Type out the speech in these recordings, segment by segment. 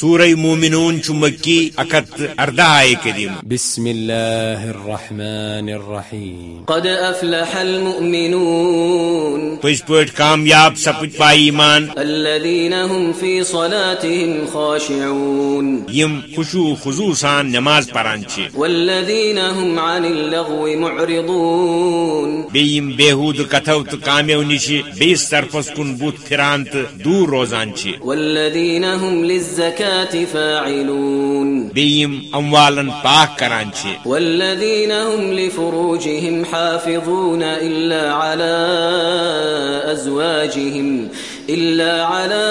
سورہ مومنون چھ مکی اکت اردہ آئے کریم۔ بسم الله الرحمن الرحيم قد أفلح المؤمنون پز پٲٹھۍ کامیاب سپد پائی ایمان۔ الذين هم في صلاتهم خاشعون۔ یم خشوع خضوع سان نماز پران چھ والذين هم عن اللغو معرضون۔ بیم بےحود کتھو تو کامیو نش بیس طرفس کن بوت پھران تو دور روزان چھ والذين هم للزكاة فاعلون پاک کران چھ والذين هم لفروجهم حافظون إلا على أزواجهم إلا على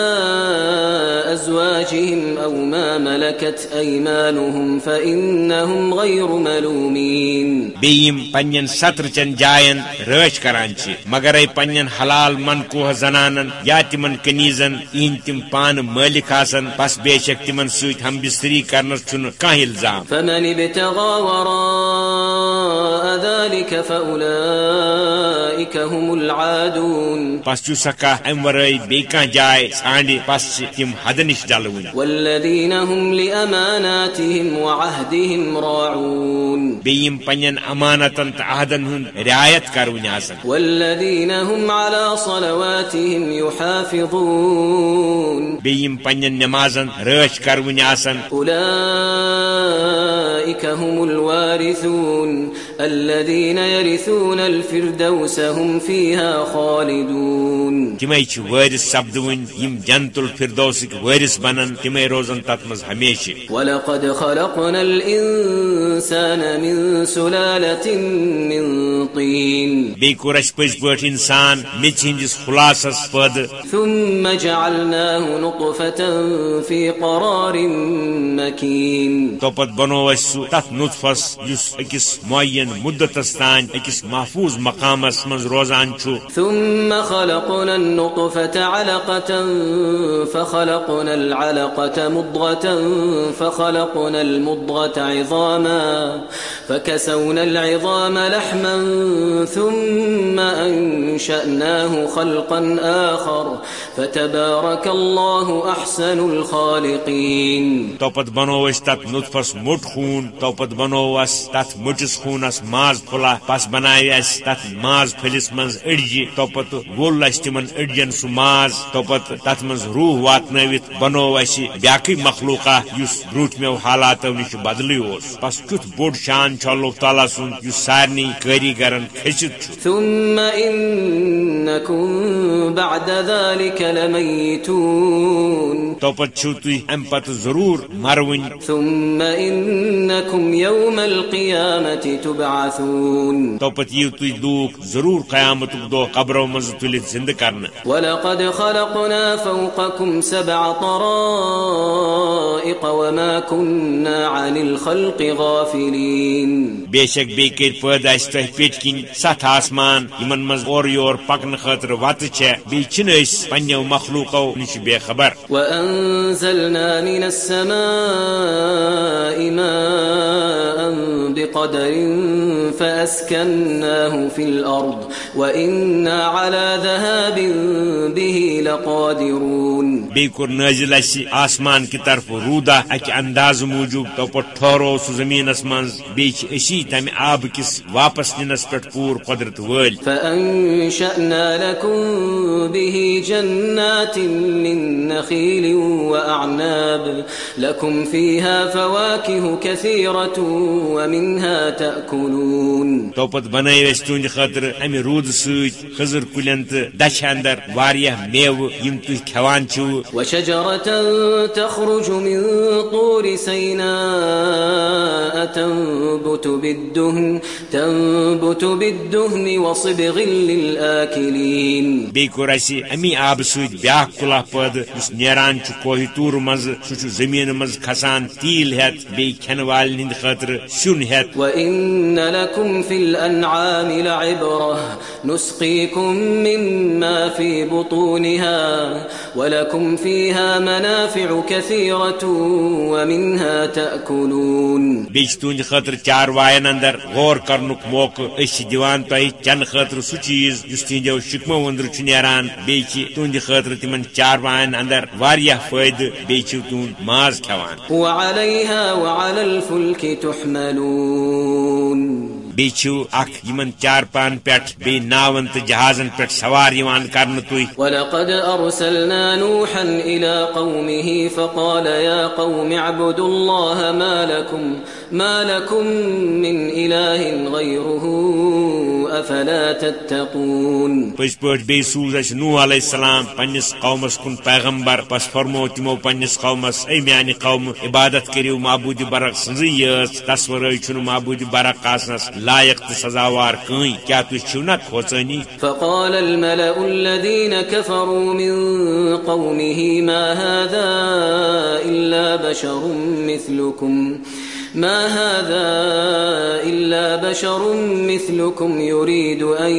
أزواجهم أو ما ملكت أيمانهم فإنهم غير ملومين. بیم پنن ستر چن جائن رچ کران چھ مگر اے پنن حلال من کوہ زنانن یا تمن کنیزن این تم پان مالک آسن پس بے شک تمن سوت ہم بستری کرنس چھن کانٛہہ الزام؟ فمن ابتغى وراء ذلك فأولئك هم العادون. پس چھ سکا ام ورٲے بیٚیہِ کانٛہہ جاے ژھانڈِ پس تم حد نش ڈلوٕنۍ والذين هم لأماناتهم وعهدهم راعون۔ بیم پنن امانتن تو عہدن ہند رعایت کرونی آسن۔ والذين هم على صلواتهم يحافظون بیم پنن نمازن رچ کرونی آسن۔ أولئك هم الوارثون۔ الذين يرثون الفردوس هم فيها خالدون۔ چھ وارث سپدون یم جنت الفردوسک وارث بنن تمے روزن تت مز ہمیشہ۔ ولقد خلقنا الإنسان من سلالة من طين۔ پز پٲٹھۍ انسان میچ ہندس خلاصس پد ثم جعلناه نطفة في قرار مكين۔ توپت بنو اس تتھ نطفس یس أکس معین مدتس تان أکس محفوظ مقامس مز روزان چھُ۔ ثم خلقنا النطفة علقة فخلقنا العلقة مضغة فخلقنا المضغة عظاما فكسونا العظام لحما ثم أنشأناه خلقا آخر فتبارك الله أحسن الخالقين. توپت بنو اس تت نطفس مٹ خون، توپت بنو اس تت مٹس خونس ماز پھلا، پس بنائے اس تت ماز پھلس منز اڑجہِ توپت وول اس تمن اڑجن سُہ ماز توپت تت منز روح واتنٲوِتھ بنو اسہِ بیاکھٕے مخلوقا یُس برٛوٗنٛٹھمیو حالاتو نش بدلٕے اوس۔ بس کیُتھ بوٚڑ شان چھُ اللہ تعالیٰ سُنٛد یُس سارنٕے کٲریگرن کھٔسِتھ چھُ۔ ثم إنكم بعد ذلك لميتون۔ توپت چھِو تُہۍ امہِ پتہٕ ضروٗر مروٕنۍ۔ ثم إنكم يوم القيامة تبعثون۔ توپت یِیو تُہۍ لوٗکھ ضروٗر قیامتُک دۄہ قبرو منٛز تُلِتھ زِندٕ کرنہٕ۔ ولقد خلقنا فوقكم سبع طرائق وما كنا عن الخلق غافلين. بے شک بے کر اسہِ تۄہہِ پیٚٹھۍ کِنۍ ستھ آسمان یمن منٛز اورٕ یور پکنہٕ خٲطرٕ وتہٕ چھےٚ بیٚیہِ چھِنہٕ أسۍ پننٮ۪و مخلوقو نش بے خبر۔ وأنزلنا من السماء ماء بقدر فأسكناه في الأرض وإنا على ذهاب به لقادرون. بیٚیہِ کوٚر نٲزِل اسہِ آسمان کہِ طرفہٕ روٗدا اکہِ اندازٕ موٗجوٗب توپت ٹھہرو سُہ زٔمیٖنس بیٚیہِ چھِ أسی تمہِ آبہٕ کِس واپس نِنس پٮ۪ٹھ پوٗرٕ قۄدرت وٲلۍ فأنشأنا لكم به جنات من نخيل وأعناب. لكم فيها فواكه كثيرة ومنها تأكلون. توپت بنٲے أسۍ تُہنٛدِ خٲطرٕ امہِ روٗدٕ سۭتۍ خٔزٕر کُلٮ۪ن تہٕ دچھِ اندر واریاہ میوٕ یِم تُہۍ کھٮ۪وان چھِو وشجرة تخرج من طور سيناء تنبت بالدهن تنبت بالدهن وصبغ للآكلين. بیٚیہِ کوٚر اسہِ امی آبہٕ سۭتۍ بیاکھ کُلہ پٲدٕ یُس نیران چھُ کوہہِ توٗرٕ منٛزٕ سُہ چھُ زٔمیٖنہٕ منٛز کھسان تیٖل ہٮ۪تھ بیٚیہِ کھٮ۪نہٕ والٮ۪ن ہٕنٛدِ سیُن ہٮ۪تھ عبرت وإن لكم في الأنعام لعبرة نسقيكم مما في بطونها ولكم فيها منافع كثيرة ومنها تأكلون. بیچ تہند خاطر چار وائن اندر غور کرنک موقع اس دیوان تہ چن خاطر سہ چیز اس تہندو شکمو وندر چھ نیران بیچ تہند خاطر تمن چار وائن اندر واریاہ فائدہ بیچ تہند ماز کھوان. وعليها وعلى الفلك تحملون. بیچو اخ یمن چار پان پٹ بی ناون تو جہازن پٹ سوار یوان کرن توئی۔ ولقد ارسلنا نوحا الى قومه فقال يا قوم اعبدوا الله ما لكم ما لكم من إله غيره أفلا تتقون. پز پٹ بی سوز اس نوح علیہ السلام پنس قومس کن پیغمبر پس فرمو تمو پنس قومس اے میانی قوم عبادت کریو معبود برق سنزی یس تصور چھن معبود برق آسنس لائق تو سزاوار کہیں کیا تھی چھو نہ کھوچنی فقال الملأ الذين كفروا من قومه ما هذا إلا بشر مثلكم. ما هذا إلا بشر مثلكم يريد أن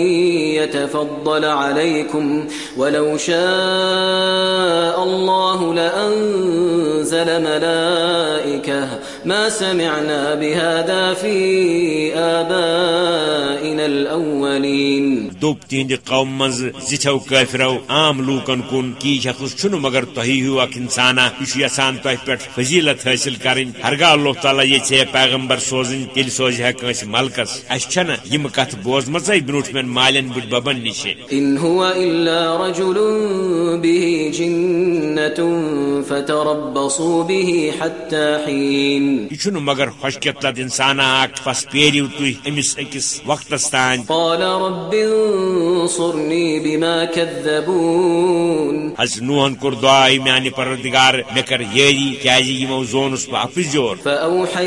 يتفضل عليكم ولو شاء الله لأنزل ملائكة ما سمعنا بهذا في آبائنا الأولين دوب تہند قوم مز زچو کافرو عام لوکن کن، کی شخص چھن مگر تہی ہیو اک انسانا یہ یسان تہ پہ فضیلت حاصل کریں ہرگاہ اللہ تعالیٰ چھ پیغمبر سوزن تیل سوز ہے کنس ملکس۔ اس چھن یم کت بوزمژ بروٹ مین مالین بڑ ببن نش۔ إن هو إلا رجل به جنة فتربصوا به حتى حين۔ یہ چھن مگر خوشکت لد انسانا اک پس پیریو تھی امس اکس وقتس تان قال رب انصرني بما كذبون۔ از نوہن کور دعا میانی پروردگار مے کر یری کیازِ یمو زونس بہ اپز جور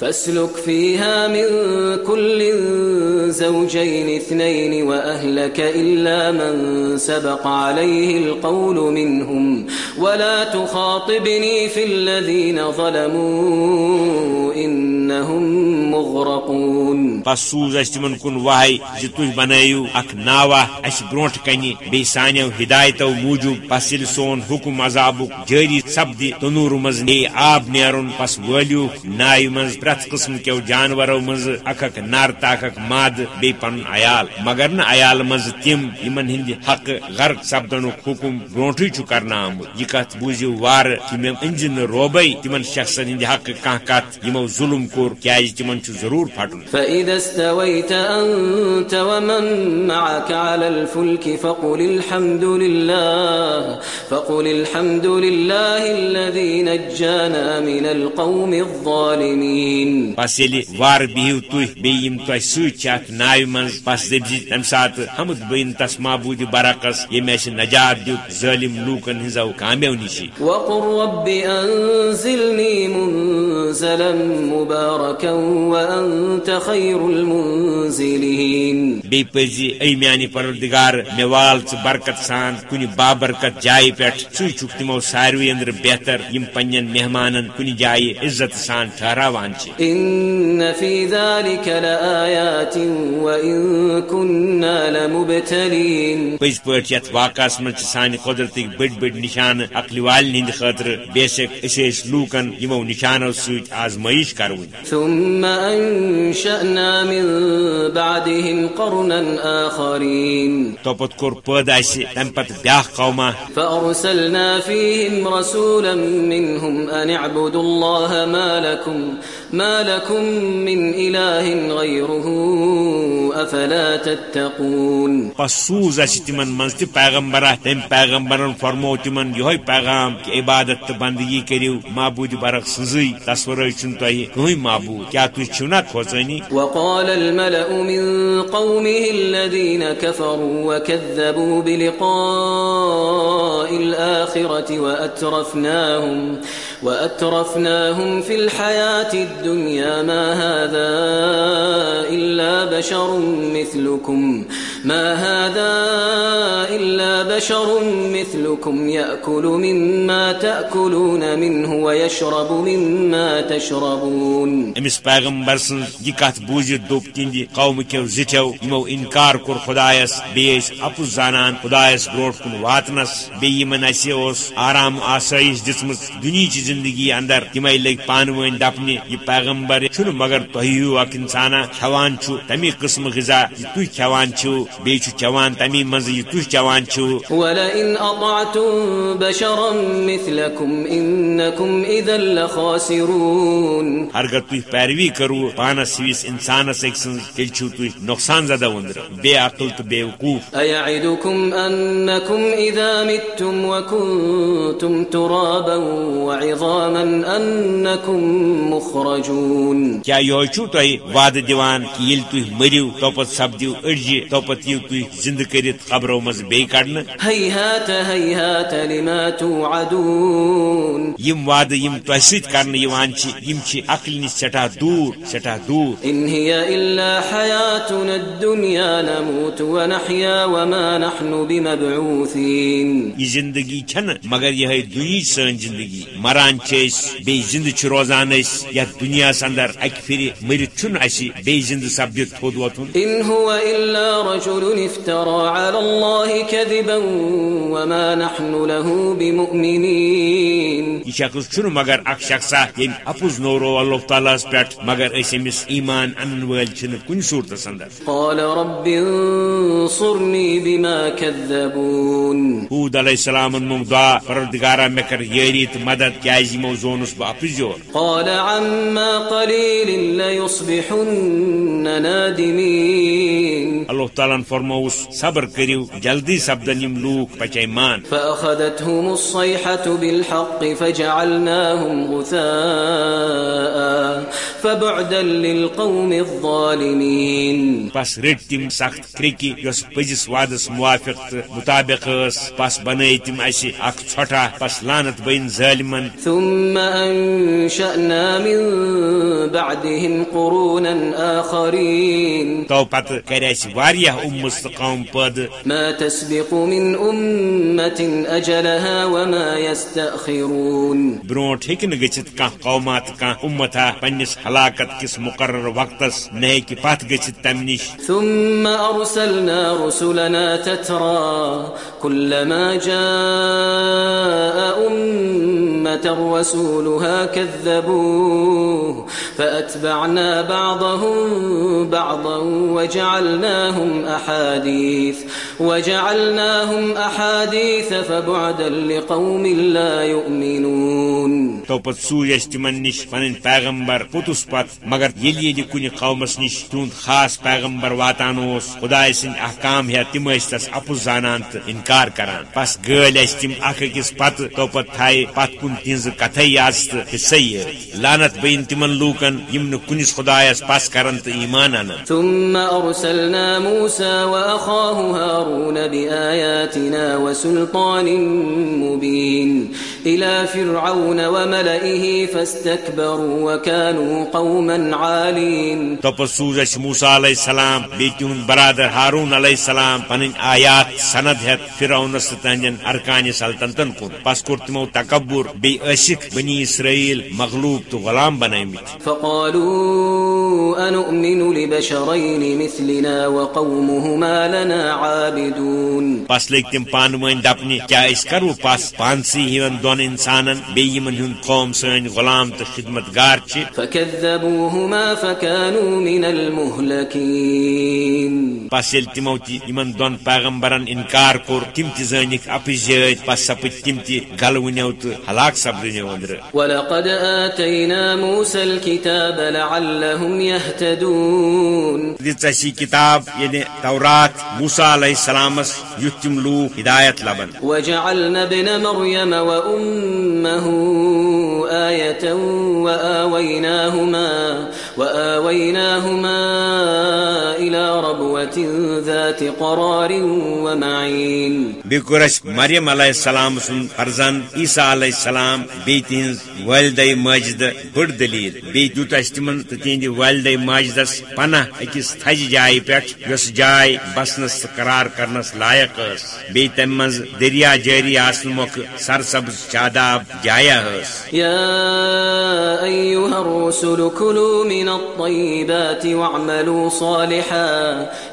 فاسلك فيها من كل زوجين اثنين وأهلك إلا من سبق عليه القول منهم ولا تخاطبني في الذين ظلموا إنهم مغرقون. پس سوز اس تمن کن واہی زِ تُہۍ بنٲیِو اکھ ناوا اسہِ برونٛٹھ کنہِ بیٚیہِ سانیو ہدایتو موٗجوٗب. پس سون حُکم عذابُک جٲری سپدِ تنوٗر منٛز نیہِ آب نیرُن پس وٲلِو ناوِ منٛز پرٛٮ۪تھ قٕسم کیو جانورو منٛزٕ اکھ اکھ نر تہٕ ماد، بیٚیہِ پنُن عیال۔ مگر نہٕ عیال منٛزٕ تِم یِمن ہٕنٛدِ حقہٕ غرق سپدنُک حُکم برونٛٹھٕے چھُ کرنہٕ آمُت۔ یہِ کتھ بوٗزِو وارٕ کہِ مےٚ أنزِ شخصن ہٕنٛدِ حقہٕ کانٛہہ کتھ یِمو ظُلم کوٚر، کیازِ تِمن چھُ ضروٗر استويت ومن معك على الفلك فقل الحمد لله، فقل الحمد لله الذي نجانا من القوم الظالمين۔ پس ییٚلہِ وارٕ بِہِو یِم تۄہہِ سۭتۍ چھِ اتھ ناوِ منٛز پس دٔپزِ تمہِ ساتہٕ حمد بٔنۍ تس معبوٗدِ برعکس ییٚمۍ اسہِ نجات دیُت ظٲلِم لوٗکن ہٕنٛزو کامیو نِشی رب منزلا مباركا وأنت خير المنزلين بیٚیہِ پزِ اے میانہِ پروردگار مےٚ وال ژٕ برکت سان کُنہِ بابرکت جایہِ پٮ۪ٹھ ژٕ چھُکھ تِمو ساروٕے أنٛدرٕ بہتر یِم پننٮ۪ن مہمانن کُنہِ جایہِ عزت سان ٹھہراوان چھِ إن في ذلك لآيات وإن كنا لمبتلين پٔزۍ پٲٹھۍ یتھ واقعس منٛز چھِ سانہِ قۄدرتٕکۍ بٔڑۍ بٔڑۍ نِشانہٕ عقلہِ والٮ۪ن ہٕنٛدِ خٲطرٕ بیشک أسۍ ٲسۍ لوٗکن یِمو نِشانو سۭتۍ آزمٲیش کروٕنۍ ثم أنشأنا من بعدهم قرنا آخرين کوٚر پٲدٕ اسہِ تمہِ پتہٕ بیاکھ قوما۔ فأرسلنا فيهم رسولا منهم أن اعبدوا الله ما لكم ما لكم من إله غيره أفلا تتقون. پس سوز اسہِ تِمن منٛز تہِ پیغمبرا تٔمۍ پیغمبرن فرمو تِمن یِہوے پیغام کہِ عبادت بندگی کٔرِو معبوٗدِ برق سٕنزٕے تصور چھُنہٕ تۄہہِ کٕہٕنۍ معبوٗد کیٛاہ تُہۍ چھِو نا کھوژٲنی وقال الملأ من قومه الذين كفروا وكذبوا بلقاء الآخرة وأترفناهم وأترفناهم في الحياة الدنيا. الدنيا ما هذا إلا بشر مثلكم. ما هذا إلا بشر مثلكم يأكل مما تأكلون منه ويشرب مما تشربون امس پیغمبر سن یہ کت بوزت دپ تہندِ قوم کیو زٹھو یمو انکار کور خدایس بیس اپز زانان خدایس بروٹ کن واتنس بیمن اس آرام آسائش دسمت دنچ زندگی اندر تمے لگ پان ون دپنہ یہ پیغمبر چھ مگر تہ ہیو اک انسانہ کھوان تمی قسم غذا یہ تھی کھوان بی چوان تمی مز یہ تھی چوان ولئن اطعتم بشرا مثلكم انكم اذا لخاسرون. ہرگر تھی پیروی کرو پانس ویس انسانس اک سن تیل چھو تھی نقصان زدہ وندر. بے عقل تو بے وقوف. ایعدکم انکم اذا متم وکنتم ترابا وعظاما انکم مخرجون. کیا یہ چھو تھی وعد دیوان کہ یل تھی مریو تو پت سبدیو اڑجی تو پت یو تھی زند کرت قبرو مز بے کڑن ہیہات ہیہات لما توعدون۔ یم وعد یم تو سیت کرن یوان چھ یم چھ عقل نش سٹھا دور سٹھا دور۔ ان هي الا حياتنا الدنيا نموت ونحيا وما نحن بمبعوثين۔ یہ زندگی چھن مگر یہ دنیا سن زندگی۔ مران چیس بے زند چھ روزان اس یا دنیا اندر اک پھر مرت چھن اسی بے زند سبدت تھود وتن ان هو الا رجل افترى على الله كذبا وما نحن له بمؤمنين. یہ شخص چھن مگر اک شخصا یم اپوز نورو اللہ تعالی پہ مگر اس امس ایمان ان ول چھن کن صورت اندر قال رب انصرني بما كذبون ہود علیہ السلام مم دعا پروردگارا مے کر یری تو مدد کیازی مو زونس با قال عما قليل ليصبحن نادمين اللہ تعالیٰ فرموس صبر کریو جلدی سپدن یم لوک پچیمان فأخذتهم الصيحة بالحق فجعلناهم غثاء فبعدا للقوم الظالمين. پس رٹ تم سخت کرکی یس پزس وادس موافق مطابق پس بنائی تم اسی اخ ژھٹا پس لانت بین ظالمن ثم أنشأنا من بعدهم قرونا آخرين. تو پت کر اس واریاہ امس تو قوم پد. ما تسبق من أمة أجلها وما يستأخرون. برونٹ ہیکہ نہ گچھت کان قومات کان امتا پنس ہلاکت کس مقرر وقتس نہ ہیکہ پت گچھت تم نش ثم أرسلنا رسلنا تترى كلما جاء أمة رسولها كذبوه فأتبعنا بعضهم بعضا وجعلناهم أحاديث. وجعلناهم أحاديث فبعدا لقوم لا يؤمنون. تو پت اس تمن نش پن پیغمبر پوتس پت مگر یل یل کن قومس نش تہد خاص پیغمبر واتان اس خدا سن احکام ہے تم تس اپز زانان تو انکار کران. پس گل اس تم اخ اکس پت تو پت تھائے پت کن تہذ کتھے آس تو حصہ لانت بین تمن لوکن یم نہ کنس خدایس پس کرن تو ایمان ان ثم أرسلنا موسى وأخاه هارون بآياتنا وسلطان مبين إلى فرعون وملئه فاستكبروا وكانوا قوما عالين. تو پس سوز اس موسیٰ علیہ السلام بی تہد برادر ہارون علیہ السلام پن آیات سند ہت فرعونس تہندین ارکان سلطنتن کن۔ پس کور تمو تکبر بی اشک بنی اسرائیل مغلوب تو غلام بنائمت فقالوا أنؤمن لبشرين مثلنا لنا عابدون پس لگ تم پان ون دپنہ کیا اس کرو؟ پس پانسی ہن دون انسانن بیمن ہند قوم سن غلام تو خدمت گار چھ۔ فكذبوهما فكانوا من المهلكين پس یل تمو یمن دون پیغمبرن انکار کور تم اپز جٲدۍ پس سپد تم گلونیو تو ہلاک سپدنیو اندر ولقد آتينا موسى الكتاب لعلهم يهتدون دِژ اسی کتاب یعنی تورات موسى عليه السلام يتم له هداية لبن۔ وجعلنا ابن مريم وأمه آية وآويناهما, وآويناهما إلى ربوة ذات قرار ومعين. بیس مریم علیہ السلام سن فرزن عیسیٰ علیہ السلام بی تہذ والد ماجد بڑ دلیل بی دیت تمن تو تہند والد ماجدس پناہ اکس تھج جائے پہ اس جائے بسنس قرار کرنس لائق بی تم مز دریا جاری آسن موقع سرسبز شاداب جایا يا أيها الرسل كلوا من الطيبات واعملوا صالحا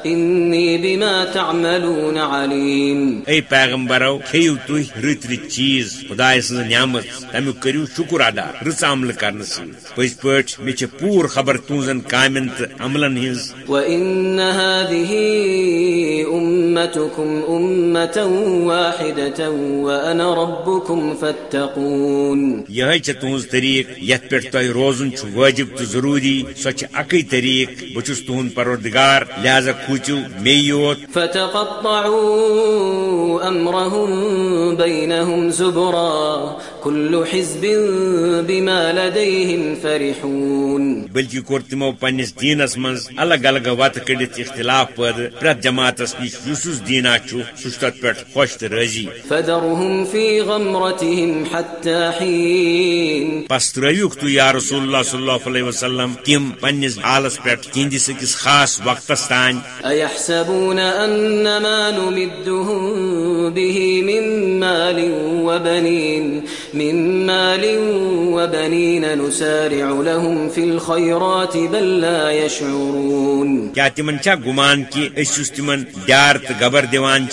إني بما تعملون عليم. اے پیغمبرو کھیو تھی رت رت چیز خدا سن نعمت تمیک کرو شکر ادا رچ عمل کرنے سی پز پہ مے پور خبر تہذن کامن تو عملن ہز وإن هذه أمتكم أمة واحدة وأنا ربكم فاتقون. یہ تہذ طریق یت پہ تہ روزن واجب تو ضروری سو اکی طریق۔ بچس تہد پروردگار لہذا کھوچو مے یوت۔ فتقطعوا أمرهم بينهم زبرا كل حزب بما لديهم فرحون. بلکہ کور تمو پنس دینس من الگ الگ وت کڑت اختلاف پد پرت جماعتس نش یس دینا سہ تت پہ خوش تو رضی فذرهم في غمرتهم حتى حين پس تو یا رسول اللہ صلی اللہ علیہ وسلم تم پنس حالس پہ تہندس اکس خاص وقتس تان أيحسبون أن ما نمدهم به من مال وبنين۔ من مال وبنين نسارع لهم في الخيرات بل لا يشعرون۔ کیا تمن چا گمان کہ اس تمن دیار تو گبر دیوان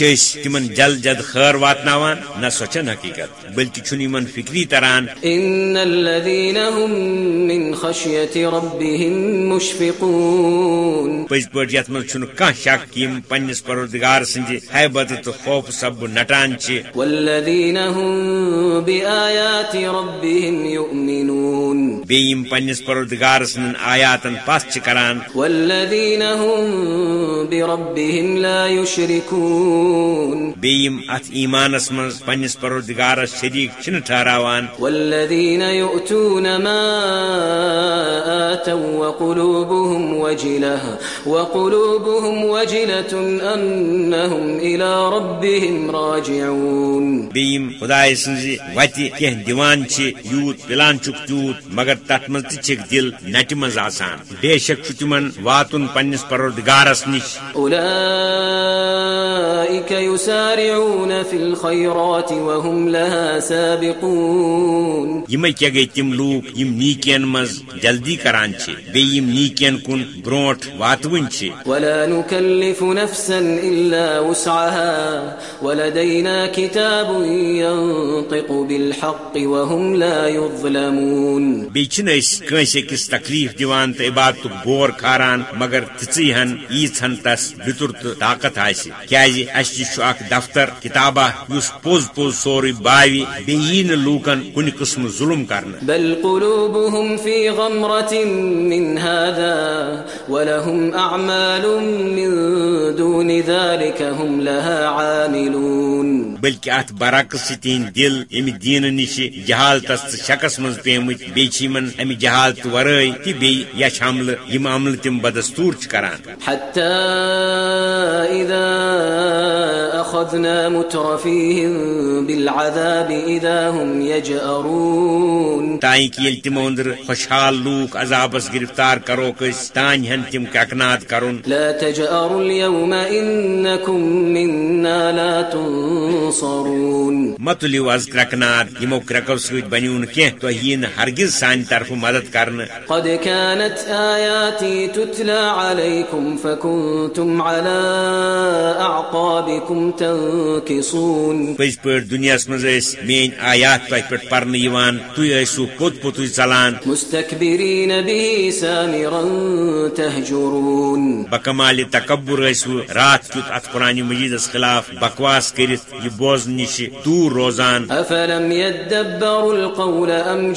یہ تمن جل جد خیر واتناوان؟ نہ سوچن حقیقت بلکہ چھن من فکری تران ان الذين هم من خشيه ربهم مشفقون پز پہ یت من چھن کان شک کہ یم پنس پروردگار سند حیبت تو خوف سب نٹان چھ۔ والذين هم بآيات ربهم يؤمنون بیم پنس پروردگار سن آیاتن پس چھ کران. والذين هم بربهم لا يشركون بیم ات ایمانس من پنس پروردگار شریک چھن ٹھہراوان والذين يؤتون ما آتوا وقلوبهم وجلة وقلوبهم وجلة أنهم إلى ربهم راجعون. بیم خدای سنزی وتی کی دیوان چھ یوت پلان چک تیوت مگر تت من تک دل نٹ مز آسان۔ بے شک چھ تمن واتن پنس پروردگارس نش۔ أولئك يسارعون في الخيرات وهم لها سابقون۔ یم کیا گئی تم لوگ یم نیکین مز جلدی کران چھ بے یم نیکین کن بروٹ واتون چھ ولا نكلف نفسا إلا وسعها ولدينا كتاب ينطق بالحق وهم لا يظلمون بی اس اکس تکلیف دیوان تو عبادت بور کھاران مگر تژی ہن ہن تس بتر تو طاقت آس کیازِ اس چھ اخ دفتر کتابہ یس پوز پوز سوری باوی بیین لوکن کن قسم ظلم کرنا بل قلوبهم في غمرة من هذا ولهم أعمال من دون ذلك هم لها عاملون۔ بلکہ ات برعکس تین دل ام دین نش جہالتس شکس مز پیمت بیمن امہ جہالت ورائے تہ بی یچ عمل یم عمل تم بدستور چھ کران؟ حتى إذا أخذنا مترفيهم بالعذاب إذا هم يجأرون تائیں کہ یل تمو اندر خوشحال لوک عذابس گرفتار کرو کس تان ہن تم ککنات کرن لا تجأروا اليوم إنكم منا لا تنصرون. متلیو از کرکنات یمو کرکو سۭتۍ بنیون تۄہہِ یی نہٕ ہرگز سانہِ طرفہٕ مدد کرنہٕ قد كانت آياتي تتلى عليكم فكنتم على أعقابكم تنكصون. پٔزۍ پٲٹھۍ دُنیاہس منٛز ٲسۍ میٲنۍ آیات تۄہہِ پٮ۪ٹھ پرنہٕ یِوان تُہۍ ٲسِو پوٚت پوٚتُے ژلان مستكبرين به سامرا تهجرون. بکمال تکبر ٲسوٕ رات کیُتھ اتھ قرآن مجیدس خلاف بکواس کٔرِتھ یہِ بوزنہٕ نِش دوٗر روزان. أفلم يدبروا القول أم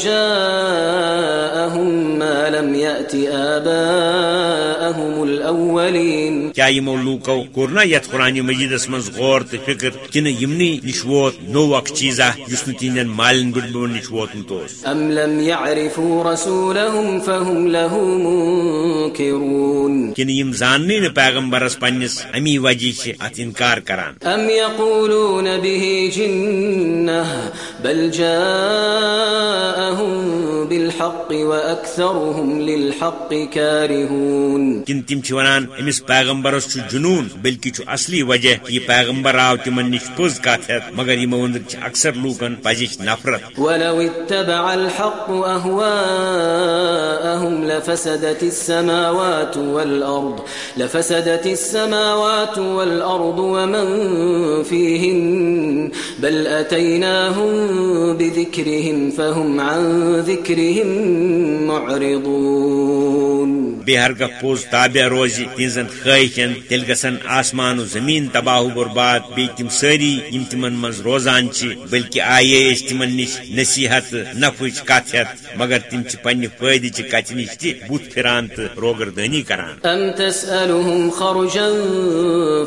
ما لم يأت آباءهم الأولين. کیا یمو لوکو کوٚر نا یتھ قرآن مجیدس منٛز غور تہٕ فکر کِنہٕ یِمنٕے نِش ووت نوٚو اکھ چیٖزا یُس نہٕ تِہنٛدٮ۪ن مالٮ۪ن بٕڈببن نِش ووتمُت أم لم يعرفوا رسولهم فهم له منكرون. کِنہٕ یِم زاننٕے نہٕ پیغمبرس پننس امی وجہ چھِ اتھ انکار کران. يقولون به جنة بل جاءهم بالحق وأكثرهم للحق كارهون. کن تم چھ ونان امس پیغمبرس چھ جنون بلکہ چھ اصلی وجہ یہ پیغمبر آو تمن نش پوز ہیت مگر یہ اندر چھ اکثر لوکن پزچ نفرت. ولو اتبع الحق أهواءهم لفسدت السماوات والأرض لفسدت السماوات والأرض ومن فيهن؟ بل أتيناهم بذكرهم فهم عن ذكرهم معرضون بے پوز تابع روزی تہذن خواہشن تیل گسن آسمان و زمین تباہ و برباد بی تم ساری یم تمن مز روزان بلکہ آئے اس تمن نش نصیحت نفچ کت ہت مگر تم پنہ فائدہ چہ کت نش تہ بت پھران تو روگردانی کران۔ أم تسألهم خرجا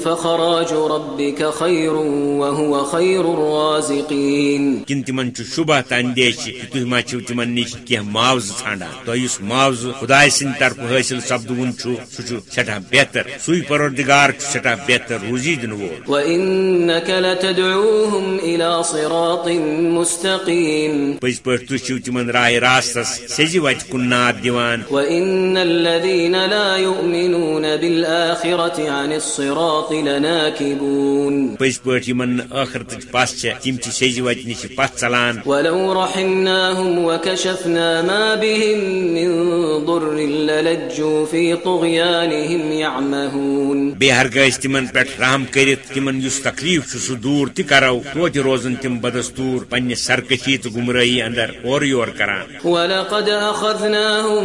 فخراج ربك خير وهو خير الرازقين کن تمن چھ شبہ تو اندیش کہ تھی ما چھو تمن نش کی معاوضہ ژھانڈان۔ تو اس معاوضہ خدائے سند طرف حاصل سپدون چھ سہ چھ سٹھا بہتر۔ سوئی پروردگار چھ بہتر روزی دن وول۔ وإنك لتدعوهم إلى صراط مستقيم۔ پز پہ تھی چھو تمن راہ راستس سیزی وت کن ناد دیوان وإن الذين لا يؤمنون بالآخرة عن الصراط لناكبون۔ پز پہ یمن پس چھ تم چھ سیزی وت نش پتھ ژلان۔ وكشفنا ما بهم من ضر للجوا في طغيانهم يعمهون ہرگہ تمن پہ رحم کرت تمن اس تکلیف چھ سہ دور تہ کرو توتہ روزن تم بدستور پنہ سرکشی تو گمراہی اندر اور یور کران۔ ولقد أخذناهم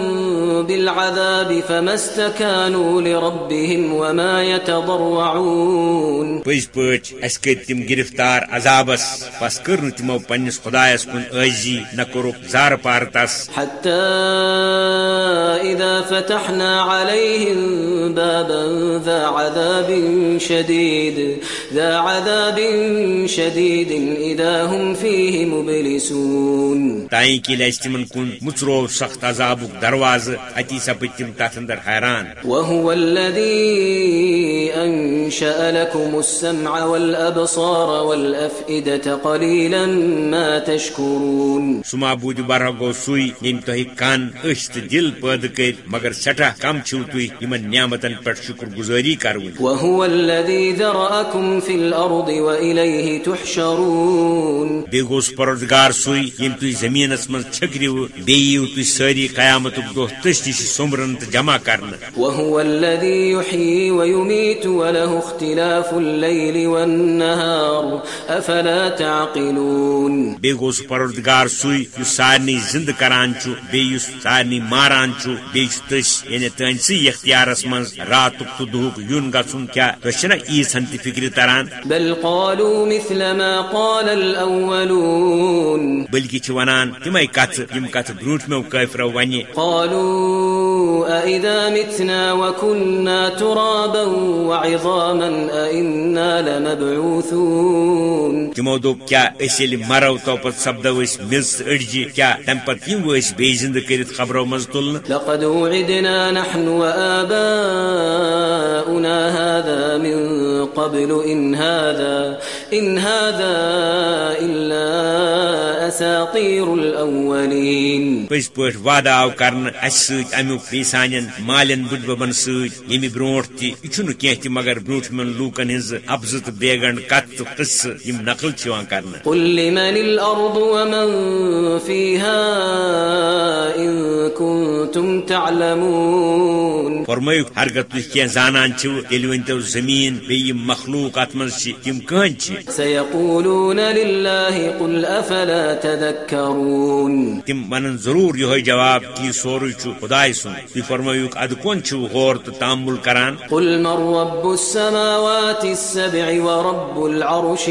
بالعذاب فما استكانوا لربهم وما يتضرعون پز پٲٹھۍ اس کر تم گرفتار عذابس پس کر نہٕ تمو پننس خدایس کن عٲزی نہ کوٚرُکھ زار پار تس حتى إذا فتحنا عليهم بابا ذا عذاب شديد. ذا عذاب شديد إذا هم فيه مبلسون. تائیں کہ کن مچرو سخت عذابک دروازہ اتی سپد تم تتھ اندر حیران. وهو الذي أنشأ لكم السمع والأبصار والأفئدة قليلا ما تشكرون. سہ معبود برہ گو سوئی یم تہ کان أچھ تو دل پٲدٕ کر مگر سٹھاہ کم چھو تھی نعمتن پہ شکر گزاری تحشرون۔ بی گوس پروردگار سوئی یم تھی زمینس من چھکریو بیو تھی ساری قیامت دہ تش نش سمرن تو جمع کرن۔ وهو الذي يحيي ويميت وله اختلاف الليل والنهار۔ أفلا تعقلون؟ بی گوس پروردگار سوئی یس سارنی زند کران چھو بی یس سارنی ماران چھو بی چھ تس یعنی تنسی اختیارس من راتک تو دہک یون گھن کیا تہ عیسن تہ فکر تران۔ بل قالوا مثل ما قال الأولون۔ بلکہ چھ ونان تمے کتھ یم کتھ برونٹ مو کافرو متنا وكنا ترابا وعظاما لمبعوثون۔ تمو کیا یل مرو تو پت سپدو اس مز اڑجی کیا تم پت اس بے زند کرت خبرو مز تلن لقد وعدنا نحن وآباؤنا هذا من قبل إن هذا إن هذا إلا أساطير الأولين. پز پٲٹھۍ وعدٕ آو سۭتۍ امیُک بیٚیہِ سانٮ۪ن مالٮ۪ن بٕڈببن سۭتۍ ییٚمہِ برونٛٹھ تہِ یہِ چھُنہٕ کینٛہہ تہِ مگر برونٛٹھمٮ۪ن لوٗکن ہٕنٛزٕ ابزٕ تہٕ بیگنڈ کتھ تہٕ قصہٕ یِم نقل چھِ یِوان کرنہٕ قل لمن الأرض ومن فيها إن كنتم تعلمون تُہۍ کینٛہہ زانان چھِو تیٚلہِ ؤنۍتو زٔمیٖن بیٚیہِ یِم مخلوٗق اتھ منٛز چھِ تِم کٕہنۍ چھِ سيقولون لله قل أفلا تذكرون تم ون ضرور یہ جواب کہ سوری خدائے سن۔ تھی فرمائیو اد کون غور تو تعمل کران؟ قل من رب السماوات السبع ورب العرش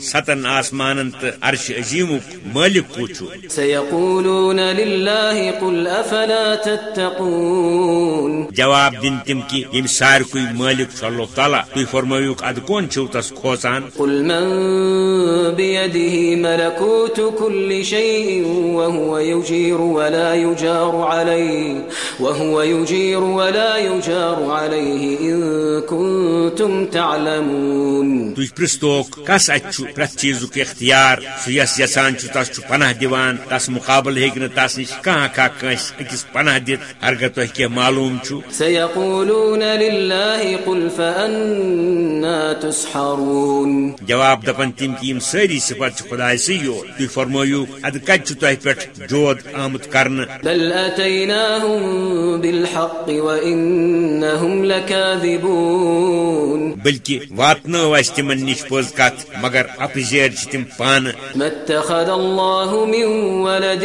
ستن عظیمک مالک کو چھو سيقولون لله قل أفلا تتقون۔ جواب دن تم کی یم سار کوئی مالک چھ اللہ تعالیٰ تھی فرمائیوک اد کون چھو تس کھوسان؟ قل من بيده ملكوت كل شيء وهو يجير ولا يجار عليه وهو يجير ولا يجار عليه إن كنتم تعلمون۔ تھی پرستوک کس اتھ پریت چیزک اختیار سہ چھ تس پناہ دیوان تس مقابل ہیک نہ تس نش کھا کنس اکس پناہ دت اگر تہ کی معلوم چھو سيقولون لله قل فأنا تسحرون۔ جواب دپن تم کی یم ساری صفت چھ خدائے سی یو تھی فرمایو اد کت چھ تہ پٹ جود آمد کرن بل أتيناهم بالحق وإنهم لكاذبون۔ بلکہ واتنو اس تمن نش پوز کت مگر اپزیر چھ تم پان ما اتخذ الله من ولد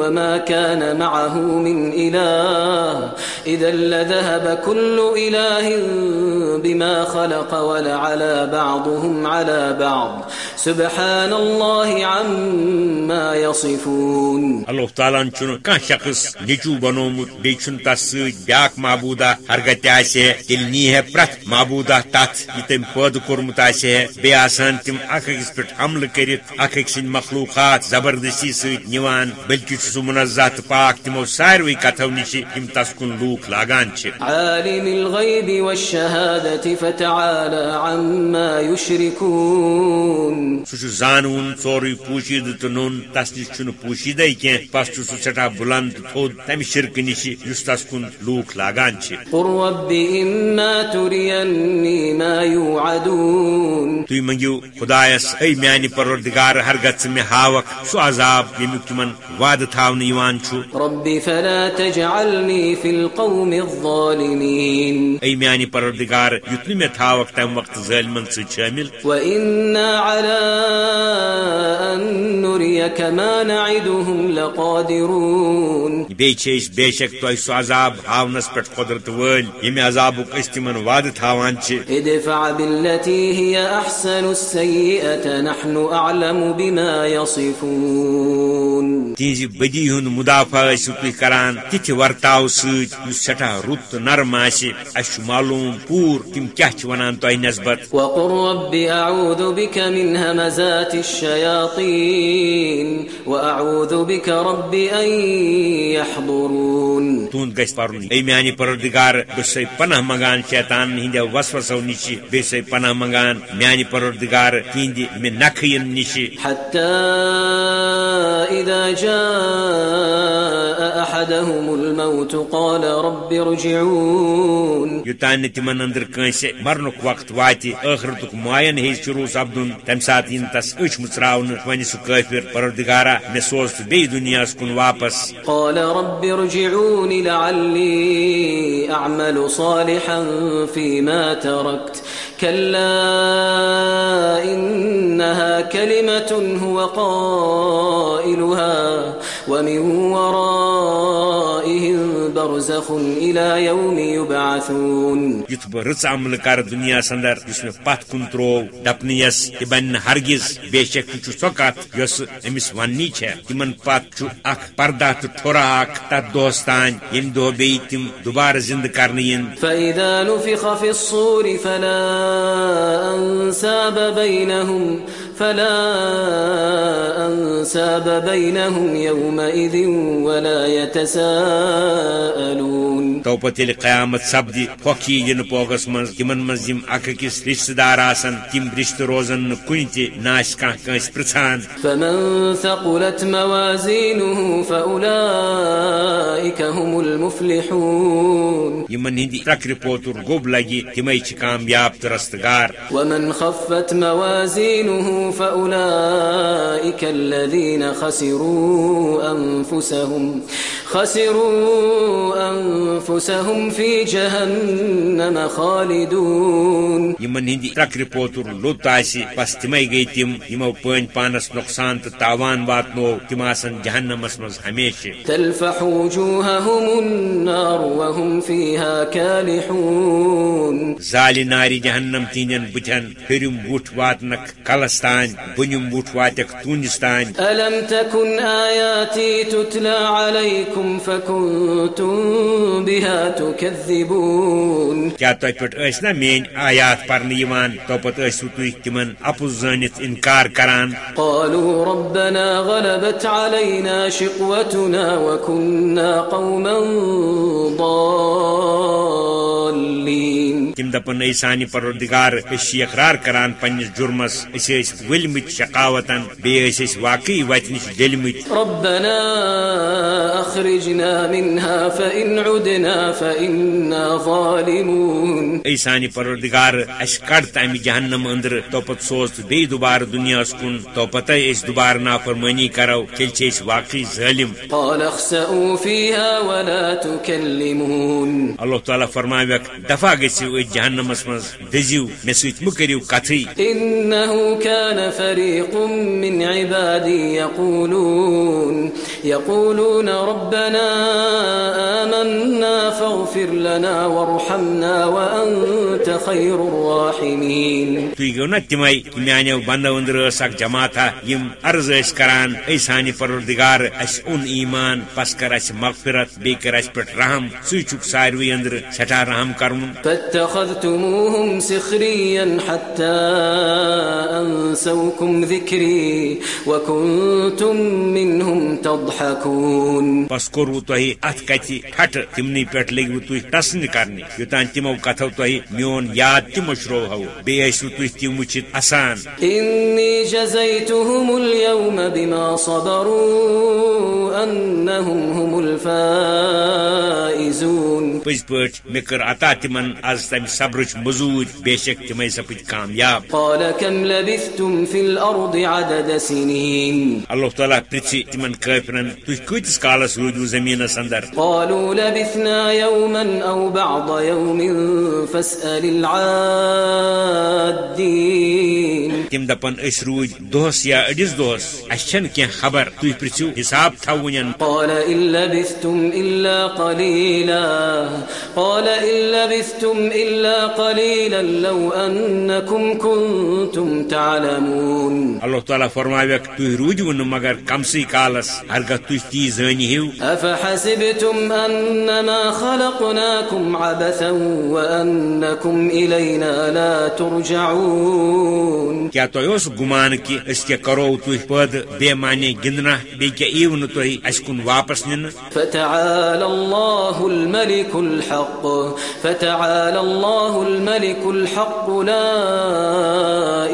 وما كان معه من إله. إذا لذهب كل إله بما خلق ولعلى بعضهم على بعض. سبحان الله عما يصفون. اللہ تعالیٰ چھ کان شخص نیچو بنومت بی تس ست بیاک معبودہ ہرگہ تہ تیل نی ہے پرت معبودہ تت یہ تم پید کورمت آسہ بی آسان تم اخ اکس پہ حملہ کرت اخ اک سند مخلوقات زبردستی ست نوان بلکہ سہ منزہ تو پاک تمو ساروی کتو نش یم تس کن لوک لاگان عالم الغيب والشهادة فتعالى عما يشركون سہ زانون ژوری پوشید تو نون تس نش چھ پوشیدے کی پس چھ سہ سٹھا بلند تھود تمہ شرک نش یس تس کن لوک لاگان چھ۔ رب إما تريني ما يوعدون۔ تھی منگیو خدایس اے میانہ پروردگار ہرگت میں ہاوک سہ عذاب یمیک تمن وعدہ تھاونہ یوان چھ رب فلا تجعلني في القوم الظالمين اے میانہ پروردگار یت نہ مے تھاوک تم وقت ظالمن س شامل وإنا على أن نريك ما نعدهم لقادرون. بیٚیہِ چھِ أسۍ بے شک تۄہہِ سُہ عذاب ہاونس پٮ۪ٹھ قۄدرت وٲلۍ ییٚمہِ عذابُک أسۍ تِمن وعدٕ تھاوان چھِ ادفع بالتي هي أحسن السيئة نحن أعلم بما يصفون. تہنٛزِ بدی ہُنٛد مُدافع ٲسِو تُہۍ کران تِتھِ یُس سٮ۪ٹھاہ رُت تہٕ نرم چھُ معلوٗم پوٗر تِم کیٛاہ چھِ وَنان تۄہہِ نسبت؟ وقل رب أعوذ بك من همزات الشياطين وأعوذ بك رب أن يحضرون. تہنٛد گژھِ پرُن اے میانہِ پروردگار بہٕ چھُسے پناہ منگان شیطان ہٕنٛدیو وسوسو نِش بیٚیہِ چھُسے پناہ منگان میانہِ پروردگار تِہنٛدِ مےٚ نکھٕین نِش حتى إذا جاء أحدهم الموت قال رب ارجعون. نہٕ تِمن أنٛدر کٲنٛسہِ مرنُک وقت واتہِ ٲخرتُک معین ہیٚچ شروع سپدُن تمہِ ساتہٕ یِن تس أچھ مٕژراونہٕ وۄنہِ سُہ کٲفِر پروردگارا مےٚ سوز ژٕ بیٚیہِ دُنیاہس کُن واپس. قال رب ارجعون لعلي أعمل صالحا فيما تركت. كلا إنها كلمة هو قائلها ومن ورائهم برزخ إلى يوم يبعثون. بہ رٕژ عملہٕ کر دُنیاہس اندر یُس مےٚ پتھ کُن تروو دپنہٕ یس تہِ بنہِ نہٕ ہرگز بے شک یہِ چھُ سۄ کتھ یۄس أمِس وننی چھےٚ تِمن پتہٕ چھُ اکھ پردہ تہٕ ٹھُرا اکھ تتھ دۄہس تانۍ ییٚمہِ دۄہ بیٚیہِ تِم دُبارٕ زِندٕ کرنہٕ یِن فإذا نفخ في الصور فلا أنساب بينهم فلا أنساب بينهم يومئذ ولا يتساءلون. تو ییٚلہِ قیامت سپدِ پھۄکھ یی دِنہٕ پوگس منٛز تِمن منٛز یِم اکھ أکِس رشتہٕ دار آسن تِم رشتہٕ روزن کُنہِ تہِ آسہِ کانٛہہ کٲنٛسہِ پرژھان فمن ثقلت موازينه فأولئك هم المفلحون. يمن هندي تركر پوتر گوب لگی تمے چھ کامیاب تو رستگار ومن خفت موازينه فأولئك الذين خسروا أنفسهم خسروا أنفسهم في جهنم خالدون يمن هندي تركر پوتر لوت آسي بس تمے گئی تم يمو پن پانس نقصان تو تاوان واتنو تم آسن جہنمس مز ہمیشہ۔ تلفح وجوههم النار وهم فيها كالحون زال ناری جہنم تین بتن پھرم بوٹ واتنک کلس تان بنم بوٹ واتک تونس تان ألم تكن آياتي تتلى عليكم فكنتم بها تكذبون کیا تہ پہ نا مین آیات پرن یوان تو پتہ ٲسِو تُہۍ تمن اپُز زٲنِتھ انکار کران قالوا ربنا غلبت علينا شقوتنا وكنا قوما ضالين تم دپن اے سانہِ پروردگار چھِ اقرار کران پننس جرمس أسۍ بیٚیہِ ٲسۍ أسۍ واقعی وتہِ نش ڈٔلمٕتۍ ربنا أخرجنا منها فإن عدنا فإنا ظالمون. اے سانہِ پروردگار اَسہِ کڑ تمہِ جہنم أنٛدرٕ تو پتہٕ سوز ژٕ بیٚیہِ دُبارٕ دُنیاہس کُن تو پتہٕ أسۍ دُبارٕ نافرمٲنی کرو چھِ أسۍ واقعی ظٲلم قال اخسأوا فيها ولا تكلمون. اللہ تعالیٰ فرماویک گژھِو أتھۍ جہنمس منٛز دٔزِو مےٚ سۭتۍ مہٕ کٔرِو کتھٕے إنه كان فريق من عبادي يقولون يقولون ربنا آمنا فاغفر لنا وارحمنا وأنت خير الراحمين. تُہۍ گٔو نا تِمے میانیو بندو أنٛدر ٲس اکھ جماعتہ یم عرض ٲسۍ کران اے سانہِ پروردگار اَسہِ اوٚن ایمان پس کر اَسہِ مغفرت بیٚیہِ کر اَسہِ پٮ۪ٹھ رحم ژٕے چھُکھ ساروٕے أنٛدرٕ سٮ۪ٹھاہ رحم کرُن فاتخذتموهم سخريا حتى أنسوكم ذكري وكنتم منهم تضحكون بس كورو تۄہہِ اتھ کتہِ پھٹھ تمنٕے پٮ۪ٹھ لٔگِو تُہۍ ٹسنہِ کرنہِ یوٚتانۍ تِمو کتھو تۄہہِ میون یاد تہِ مشروہو بیٚیہِ ٲسِو تُہۍ تِم وٕچھِتھ اسان إني جزيتهم اليوم بما صبروا أنهم هم الفائزون پٔزۍ پٲٹھۍ مےٚ کٔر عطا تِمن آز تمہِ صبرٕچ مزوٗرۍ بے شک تِمے سپٕدۍ کامیاب۔ قال كم لبثتم في الأرض عدد سنين اللہ تعالیٰ پرژھِ تِمن کٲفرن تُہۍ کۭتِس کالس روٗدِو زٔمیٖنس اندر؟ قالوا لبثنا يوما أو بعض يوم فاسأل العادين تم دپن روٗدۍ دۄہس یا أڑِس دۄہس اَسہِ چھنہٕ کینٛہہ خبر؟ تُہۍ پرژھِو حساب تھاوُن قال إن لبثتم إلا قليلا قال إن لبثتم إلا قليلا لو أنكم كنتم تعلمون اللہ تعالیٰ تُہۍ روٗدِو نہٕ مگر ہرگاہ تُہۍ تی زٲنۍ ہِو أفحسبتم أنما خلقناكم عبثا وأنكم إلينا لا ترجعون. اوس گُمان کرو تُہۍ پٲدٕ بے معنی گِنٛدنا یِیِو نہٕ تُہۍ اَسہِ کُن واپس نِنہٕ فتعالى الله الملك الحق فتعالى الله الملك الحق لا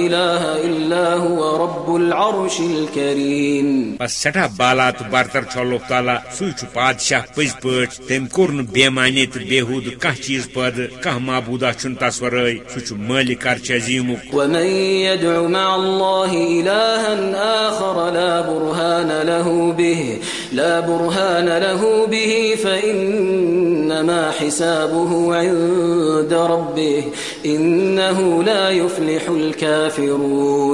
إله إلا هو رب العرش الكريم. بس سٹھاہ بالا تو برتر چھ اللہ تعالیٰ سُے چھُ بادشاہ پٔزۍ پٲٹھۍ تٔمۍ کوٚر بے معنی تہٕ بےحوٗد کانٛہہ چیٖز پٲدٕ کانٛہہ معبوٗدا چھُنہٕ تس ورٲے سُہ چھُ مٲلِک عرش عظیٖمُک ومن يدع مع الله إلها آخر لا برهان له به لا برهان له به فإنما حسابه عند ربه إنه لا يفلح الكافرون.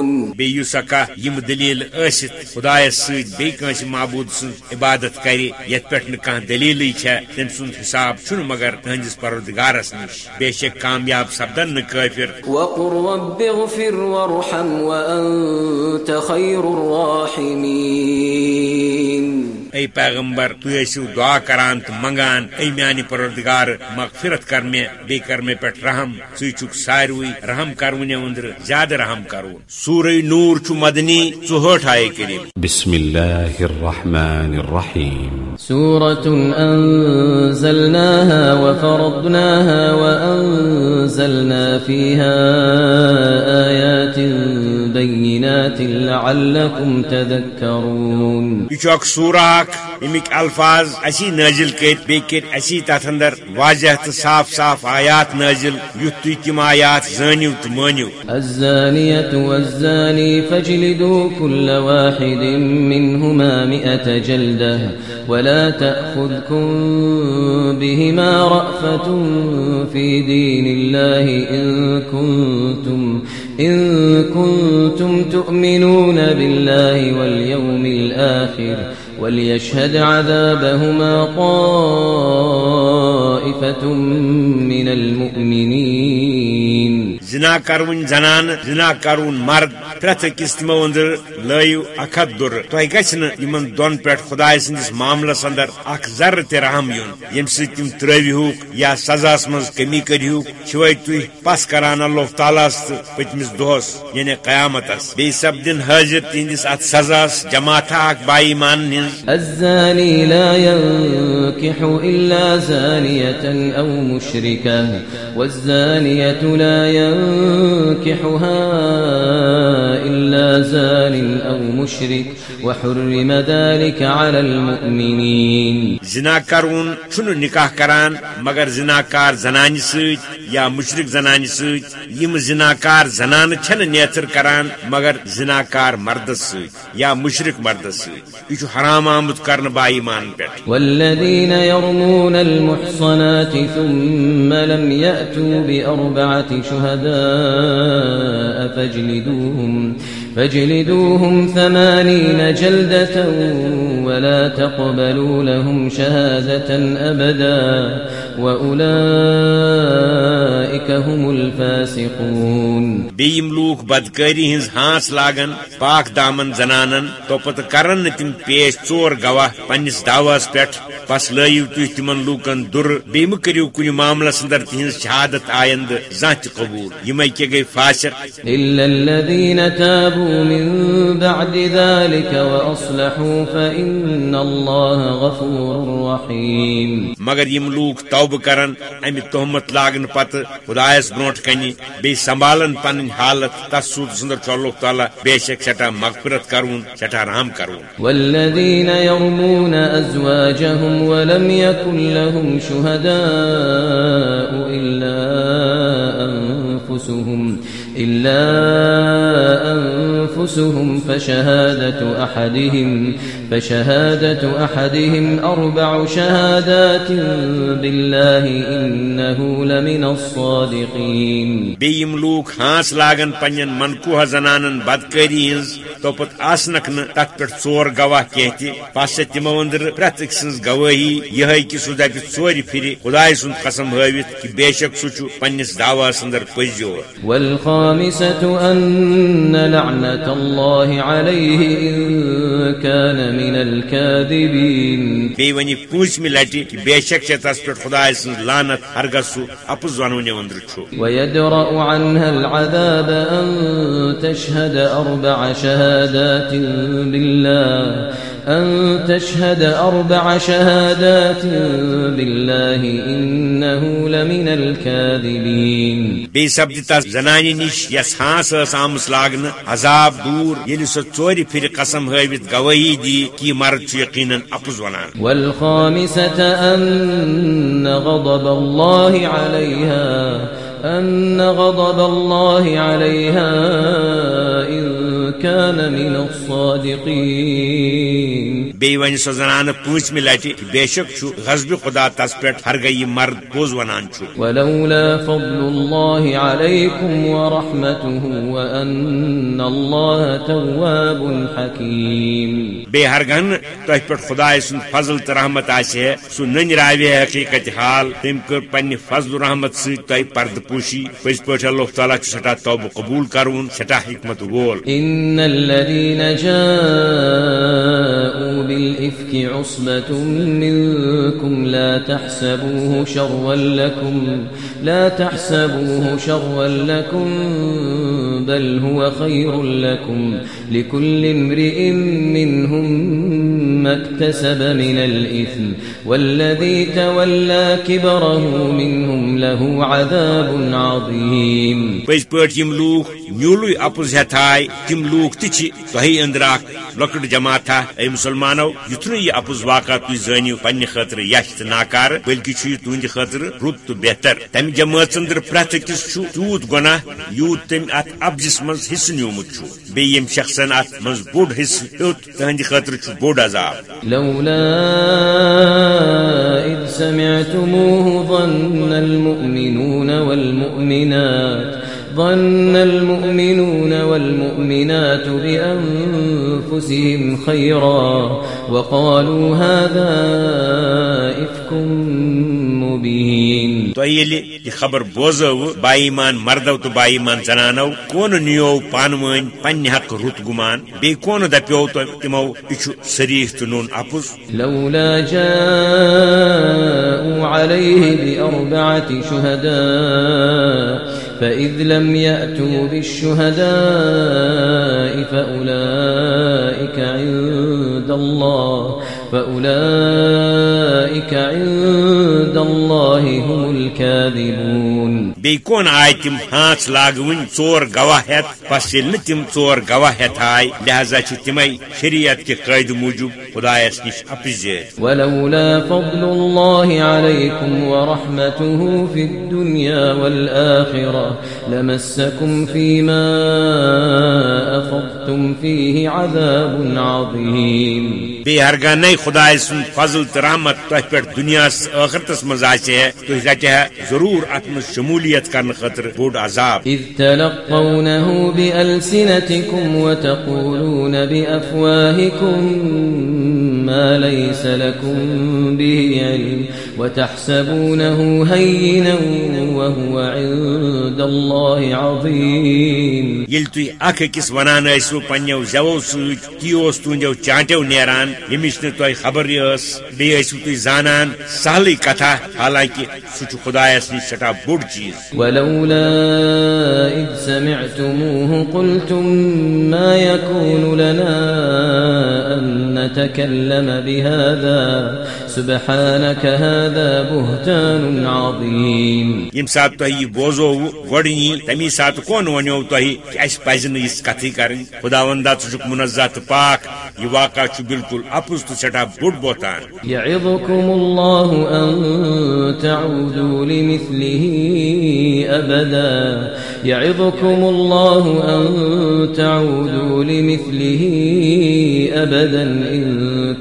یِم دلیٖل ٲسِتھ خدایس سۭتۍ بیٚیہِ کٲنٛسہِ معبوٗد سٕنٛز عبادت کرِ یتھ پٮ۪ٹھ نہٕ کانٛہہ دلیٖلٕے چھےٚ تٔمۍ سُنٛد حساب چھُنہٕ مگر تٕہنٛدِس پروردگارس نِش۔ بے شک کامیاب سپدن نہٕ رب اغفر وارحم وأنت خير الراحمين اے پیغمبر تُہۍ ٲسِو دعا کران تہٕ منگان۔ اے میانہِ پروردگار مغفرت کر مےٚ بیٚیہِ کر مےٚ پٮ۪ٹھ رحم ژٕے چھُکھ ساروٕے رحم کرونہِ أنٛدرٕ زیادٕ رحم کرون۔ سورے نور چھُ مدنی ژُہٲٹھ آیے کٔرِم بسم الله الرحمن الرحيم سورة أنزلناها وفرضناها وأنزلنا فيها آيات بينات لعلكم تذكرون. سورہ اخ امک الفاظ اسی نازل کر اسی تر اندر واضح صاف صاف آیات نازل یت تھی تم آیات زانو تو مانو الزانية والزاني فاجلدوا كل واحد منهما مئة جلدة ولا تأخذكم بهما رأفة في دين الله إن كنتم إن كنتم تؤمنون بالله واليوم الآخر وليشهد عذابهما طائفة من المؤمنين زنا کرون زنان زنا کرون مرد پریت اکس تمو اندر لایو اکھت در تہ گھن دون پہ خدا سندس معاملس اندر اخ ذر تہ رحم یون یم سی تم تروہوک یا سزاس مز کمی کرہوک چھوے تھی پس کران اللہ تعالیٰ پتمس دہس یعنی قیامتس بی سب دن حاضر تہندس ات سزاس جماعت اخ بائی مان ہن ينكحها إلا زان أو مشرك وحرم ذلك على المؤمنين. زنا کرون چھن نکاح کران مگر زناکار زنانہ ست یا مشرق زنانہ ست یم زناکار زنان چھن نیتر کران مگر زناکار مردس ست یا مشرق مردس ست یہ چھ حرام آمد کرن با ایمان پہ والذين يرمون المحصنات ثم لم يأتوا بأربعة شهداء فاجلدوهم فاجلدوهم ثمانين جلدة ولا تقبلوا لهم شهادة أبداً. وأولئك هم الفاسقون بیم لوک بدکاری ہنز ہانس لاگن پاک دامن زنانن تو پتہ کرن تم پیش ژور گواہ پنس دعواس پہ پس لایو تھی تمن لوکن در بیم کریو کن معاملس اندر تہذ شہادت آیند زانت قبول۔ یمے کی گئی فاسق۔ إلا الذين تابوا من بعد ذلك وأصلحوا فإن الله غفور رحيم۔ مگر یم لوک توبہ کران امہ تہمت لاگن پتہ خدایس برونٹ کنی بی سنبھالن پن حالت، تس سود سندر چھ اللہ تعالیٰ بے شک سٹھا مغفرت کرون سٹھا رحم کرون۔ ولم لهم شهداء إلا أنفسهم فشهادة أحدهم فشهادة أحدهم أربع شهادات بالله إنه لمن الصادقين. بیم لوک ہانس لاگن پنن منکوہ زنانن بدکاری ہز توپت آسنک ن تت پہ ژور گواہ کی تہ پس تمو اندر پریت اک سن گواہی یہ کہ سہ دپہ ژور پھر خدائے سند قسم ہاوت کہ بے شک سہ چھ اندر پزیور والخامسة أن لعنة الله عليه إن كان من الكاذبين. بی ون پوچھمہ لٹہ کہ بے شک چھ تس پہ خدائے سند لانت ہرگز اپز ونونے اندر چھ ويدرأ عنها العذاب أن تشهد أربع شهادات بالله أن تشهد أربع شهادات بالله إنه لمن الكاذبين. بی سپد تس زنانہ نش یس ہانس اس آمس لاگن عذاب دور سہ ژور پھر قسم ہاوت گواہی دی کہ مرد اپز ونان. والخامسة أن غضب الله عليها أن غضب الله عليها إن كان من الصادقين. بی ون سو زنانہ پوچھمہ لٹہ کہ بے شک چھ غضب خدا تس پہ ہرگہ یہ مرد پوز ونان چھ۔ ولولا فضل الله عليكم ورحمته الله تواب حكيم۔ بی ہرگن تہ پہ خدائے سن فضل تو رحمت آسہ سہ نن راوے حقیقت حال تم کر پنہ فضل رحمت ست تہ پرد پوشی۔ پز پہ اللہ تعالیٰ چھ سٹھا توبہ قبول کرون سٹھا حکمت الذين جاءوا بالإفك عصبة منكم لا تحسبوه شرا لكم لا تحسبوه شرا لكم بل هو خير لكم لكل امرئ منهم ما اكتسب من الإثم والذي تولى كبره منهم له عذاب عظيم. پز پٲٹھۍ یِم لوٗکھ نیوٗلٕے اپُز ہٮ۪تھاے تِم لوٗکھ تہِ چھِ تۄہہِ أنٛدرٕ اکھ لۄکٕٹ جماعتھا اے مُسلمانو یُتھ نہٕ یہِ اپُز واقعہ تُہۍ زٲنِو پننہِ خٲطرٕ یش تہٕ ناکارٕ بٔلکہِ چھُ یہِ تُہنٛدِ خٲطرٕ رُت تہٕ بہتر تمہِ جمٲژ أنٛدرٕ پرٛٮ۪تھ أکِس چھُ تیوٗت گۄناہ یوٗت تٔمۍ اتھ ابزس منٛز حصہٕ نیوٗمُت چھُ بیٚیہِ ییٚمہِ شخصن اتھ منٛز بوٚڑ حصہٕ ہیوٚت تہنٛدِ خٲطرٕ چھُ بوٚڑ عذاب۔ لولا إذ سمعتموه ظن المؤمنون والمؤمنات، ظن المؤمنون والمؤمنات بأنفسهم خيرا، وقالوا هذا إفك مبين یہِ خبر بوزو بایمان مردو تہٕ بایمان زنانو کون نیو پانہٕ ؤنۍ پننہِ حقہٕ رُت گُمان بیٚیہِ کون دپیو تۄہہِ تِمو یہِ چھُ صریٖح تہٕ نوٚن اپُز؟ لولا جاءوا عليه بأربعة شهداء فإذ لم يأتوا بالشهداء فأولئك عند الله فأولئك عند الله هم الكاذبون بیٚیہِ آی تِم ہانٛژ لاگوٕنۍ ژور گواہ ہٮ۪تھ بس ییٚلہِ نہٕ تِم ژور گواہ ہٮ۪تھ آے لہذا چھِ تِمے شریعت کہِ قٲیدٕ موٗجوٗب خدایس نِش اپزٲتۍ ولولا فضل الله عليكم ورحمته في الدنيا والآخرة لمسكم فيما أفضتم فيه عذاب عظيم۔ بیٚیہِ خدائے سن فضل تہٕ رحمت تۄہہِ پٮ۪ٹھ دُنیاہس ٲخرتس منٛز آسہِ ہے، تُہۍ رٹہِ ہے ضروٗر اتھ منٛز شموٗلیت عذاب۔ اذ تلقونه بألسنتكم وتقولون بأفواهكم ما ليس لكم به علم۔ وتحسبونه هينا وهو عند الله عظيم. اکھ أکِس ونان زٮ۪وو سۭتۍ تی اوس تُہنٛدیو چانٹیو نیران ییٚمِچ نہٕ تۄہہِ خبر ٲس بیٚیہِ ٲسِو تُہۍ زانان کتھا حالانکہِ سُہ چھُ خدایس نِش سٹھاہ بوٚڑ چیٖز ولولا إذ سمعتموه قلتم ما يكون لنا أن نتكلم بهذا. سبحانك هذا بهتان عظيم. يم سات تۄہہِ بوزو گۄڈنی تمی سات کون ونیو تۄہہِ کہِ اَسہِ پزِ نہٕ یِژھ کتھٕے کرٕنۍ خداوندا ژٕ چھُکھ منزہ تہٕ پاک یہِ واقعہ چھُ بالکل اپُز تہٕ سٮ۪ٹھاہ بوٚڑ بوتان۔ يعظكم الله أن تعودوا لمثله أبدا يعظكم الله أن تعودوا لمثله أبدا إن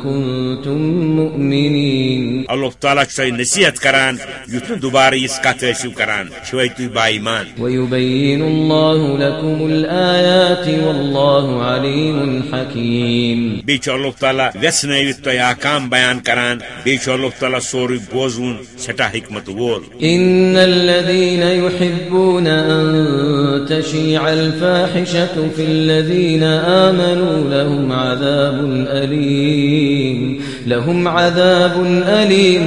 كنتم مؤمنين اللہ تعالیٰ چھُ تۄہہِ نصیحت کران یُتھ نہٕ دُبارٕ یِژھ کتھ ٲسِو کران چھِوے تُہۍ با ایمان ويبين الله لكم الآيات والله عليم حكيم. بیٚیہِ چھُ اللہ تعالیٰ ویژھنٲوِتھ تۄہہِ احکام بیان کران بیٚیہِ چھُ اللہ تعالیٰ سورُے بوزوُن سٮ۪ٹھاہ حکمت وول. إن الذين يحبون أن تشيع الفاحشة في الذين آمنوا لهم عذاب أليم. لهم عذاب أليم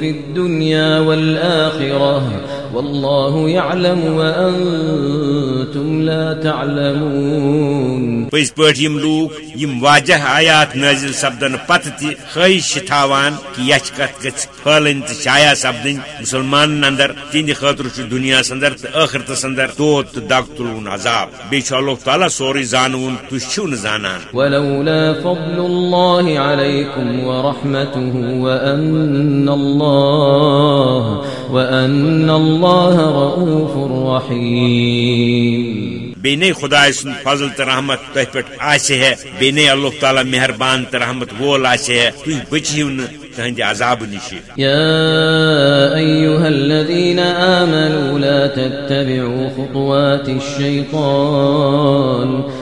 في الدنيا والآخرة. والله يعلم وأنتم لا تعلمون. پز پٲٹھۍ یِم لوٗکھ یِم واجہ آیات پتہٕ تہِ خٲہِش چھِ تھاوان کہِ یچھ کتھ گژھِ پھٲلٕنۍ تہٕ شایا سپدٕنۍ مُسلمانن اندر تہنٛدِ خٲطرٕ چھُ دُنیاہس اندر تہٕ ٲخرتس اندر دود تہٕ دگ تُلوُن عذاب. بیٚیہِ چھُ اللہ تعالیٰ سورُے زانوُن تُہۍ چھِو نہٕ زانان. ولولا فضل الله عليكم ورحمته وأن الله وأن الله رؤوف رحيم بیٚیہِ نَے خۄداے سُنٛد فضل تہٕ رحمت پٮ۪ٹھ آسہِ ہے۔ بیٚیہِ نَے اللہ تعالیٰ مہربان تہٕ رحمت وول ہے۔ بٔچِو نہٕ تہنٛدِ عذاب نِش الذين آمنوا لا تتبعوا خطوات الشيطان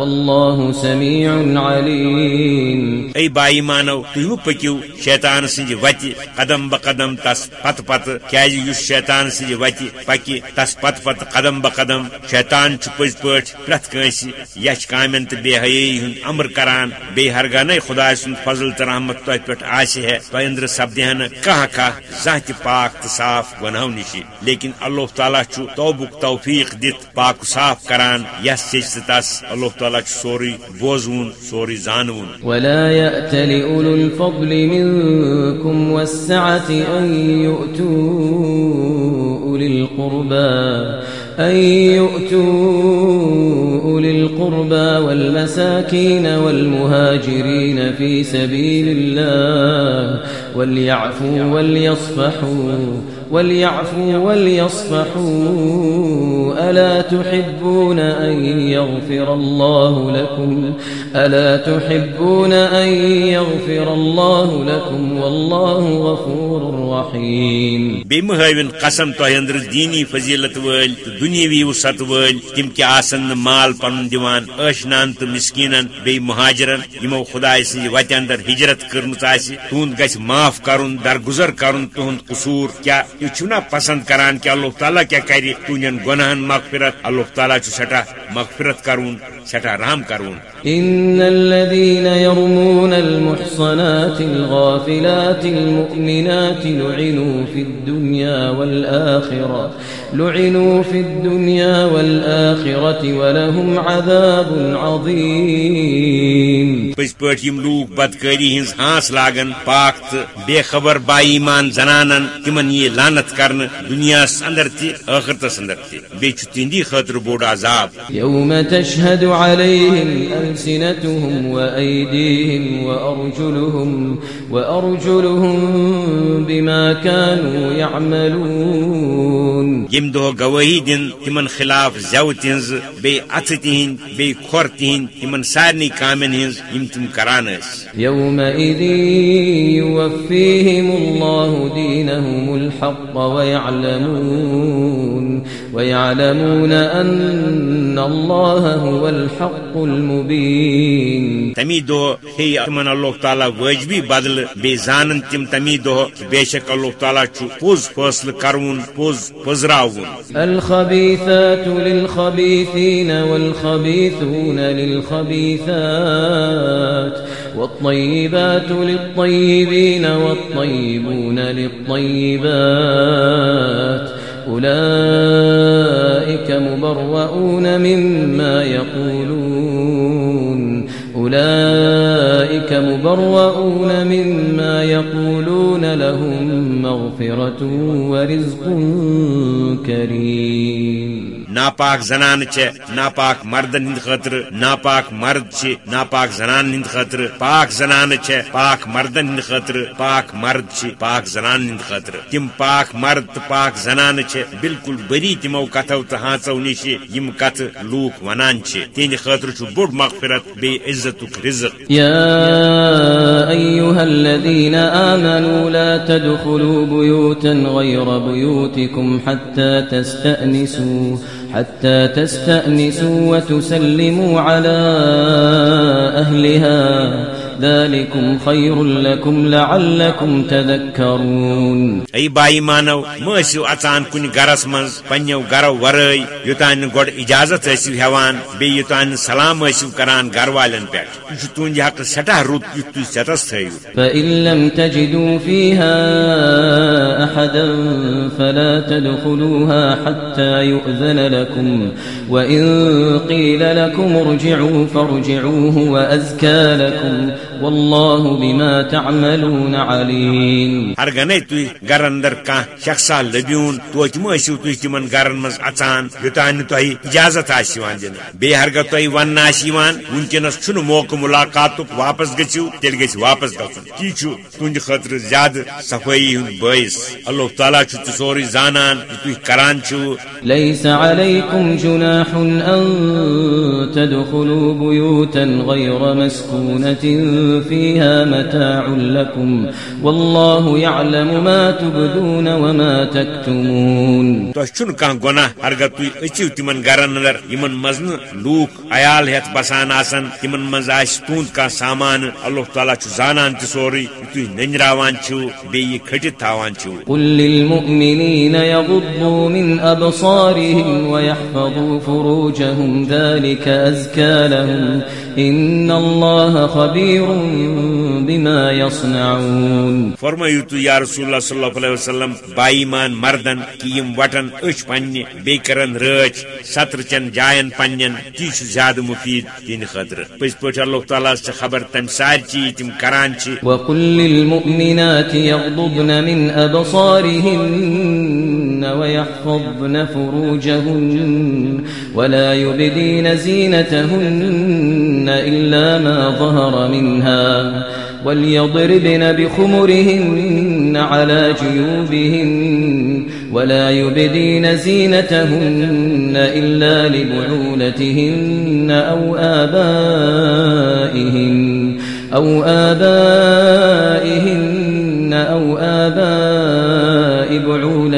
والله سميع عليم اے بائی مانو تھی پکو شیطان سنج وت قدم بہ قدم تس پت پت کیاز اس شیطان سنج وت پکہ تس پت پت، قدم بہ قدم، شیطان پز پہ پریت کنس یچ کامن تو بے حیی ہند امر کران، بے ہرگاہ خدا سن، فضل تو رحمت تہ پہ ہے تہ اندر سپدہ نا کھانا کھانا زانہ تہ پاک تو صاف گناہو نش لیکن اللہ تعالیٰ توبک توفیق دت پاک صاف کران، یس سچ تس، اللہ تعالی تعالیٰ سوری بوزون، سوری زانون۔ ولا يأتل أولو الفضل منكم والسعة أن يؤتوا أولي القربى، أن يؤتوا أولي القربى والمساكين والمهاجرين في سبيل الله وليعفوا وليصفحوا وليعفوا وليصفحوا ألا تحبون أن يغفر الله لكم؟ ألا تحبون أن يغفر الله لكم؟ والله غفور رحيم. بمهاوين قسم تو اندر ديني فضيلت ول دنيوي وسط ول تم كي آسن مال پن ديوان اشنان تو مسكينن بي مهاجرن يمو خدای سن وت اندر هجرت کرمت آسي تون گژھ معاف کرن، درگزر کرن تہند قصور کیا یہ چھنا پسند کران کہ اللہ تعالیٰ کیا کر تہ گناہن مغفرت، اللہ تعالیٰ سٹھا مغفرت کرون۔ سٹھا رحم کرون۔ ان الذين يرمون المحصنات الغافلات المؤمنات لعنوا في الدنيا والاخره لعنوا في الدنيا والاخره ولهم عذاب عظيم. پز پٹ یم لوگ بدکاری ہنز ہانس لاگن پاک بے خبر با ایمان زنانن تمن یہ لانت کرن دنیا اندر تی آخرتس اندر تی بے چھ تہندی خاطر بوڑ عذاب۔ يوم تشهد عليهم ألسنتهم وأيديهم وأرجلهم وأرجلهم بما كانوا يعملون. دہ گواہی دن تمن خلاف زو بی اتھ تہند بی کھور تہند تمن سارنی کامن ہنز یم تم کران اس يومئذ يوفيهم الله دينهم الحق ويعلمون ويعلمون أن الله هو الحق المبين. تمی دہ ہے تمن اللہ تعالیٰ واجبی بدل بی زانن تم تمی دہ بے شک اللہ تعالیٰ چھ پوز فیصل کرون پوز پزراون الخبيثات للخبيثين والخبيثون للخبيثات والطيبات للطيبين والطيبون للطيبات أولئك مبرؤون مما يقولون. أولئك مبرؤون مما يقولون لهم مغفرة ورزق كريم. ناپاک زنان چھ ناپاک مردن ہند خاطر ناپاک مرد چھ ناپاک زنان ہند خاطر پاک زنان چھ پاک مردن ہند خاطر پاک مرد چھ پاک زنان ہند خاطر تم پاک مرد تو پاک زنان چھ بالکل بری تمو کتو تو ہانچو نش یم کت لوک ونان چھ تہند خاطر چھ بوڑ مغفرت، بے عزت رزق۔ الذين آمنوا لا تدخلوا بيوتا غير بيوتكم حتى تستأنسوا حتى تستأنسوا وتسلموا على أهلها. ذلكم خير لكم لعلكم تذكرون. اي بائی مانو ماسو اچان کن گرس من پنو گرو ورٲے یوتان گۄڈ اجازت ٲسِو ہٮ۪وان بیٚیہِ یوتان سلام ٲسِو کران گھر چھُ تُہنٛدِ حقہٕ سٮ۪ٹھاہ رُت یُتھ تُہۍ ژٮ۪تس تھٲیِو فإن لم تجدوا فيها أحدا فلا تدخلوها حتى يؤذن لكم وإن قيل لكم ارجعوا فارجعوه وأزكى لكم والله بما تعملون عليم. ہرگنے تھی گر اندر کان شخصا لبیون توتہ مٲسِو تُہۍ تِمن گرن منٛز اژان یوٚتانۍ نہٕ تۄہہِ اجازت آسہِ یِوان دِنہٕ بیٚیہِ ہرگاہ تۄہہِ وننہٕ آسہِ یِوان وٕنکیٚنس چھُنہٕ موقعہٕ مُلاقاتُک واپس گٔژھِو تیٚلہِ گژھِ واپس گژھُن تی چھُ تُہنٛدِ خٲطرٕ زیادٕ صفٲیی ہُنٛد بٲعث اللہ تعالیٰ چھُ سورُے زانان تُہۍ کران چھِو ليس عليكم جناح أن تدخلوا بيوتا غير مسكونة فيها متاع لكم والله يعلم ما تبدون وما تكتمون. تشن كان اگر تُہۍ أژِو تِمن گرن اندر یمن منٛز نہٕ لوٗکھ عیال ہٮ۪تھ بسان آسان تِمن آسہِ تُہنٛد کانٛہہ سامان اللہ تعالیٰ چھُ زانان تہِ سورُے تُہۍ نٔنراوان چھِو بیٚیہِ کھٔٹِتھ تھاوان چھِو۔ قل للمؤمنين يغضوا من أبصارهم ويحفظوا فروجهم ذلك أزكى لهم إن الله خبير بما يصنعون فرمائیو تو یا رسول اللہ صلی اللہ علیہ وسلم بائیمان مردن کی یم وٹن اچ پنہ بی کرن رچ ستر چن جائن پنن تی چھ زیادہ مفید تین خاطر پس پٹ اللہ تعالی سے خبر تم سار چی تم کران چی؟ وقل للمؤمنات يغضضن من أبصارهن ويحفظن فروجهن ولا يبدين زينتهن إلا ما ظهر منها وليضربن بخمرهن على جيوبهن ولا يبدين زينتهن إلا لبعولتهن أو آبائهن أو آبائهن أو آباء بعولتهن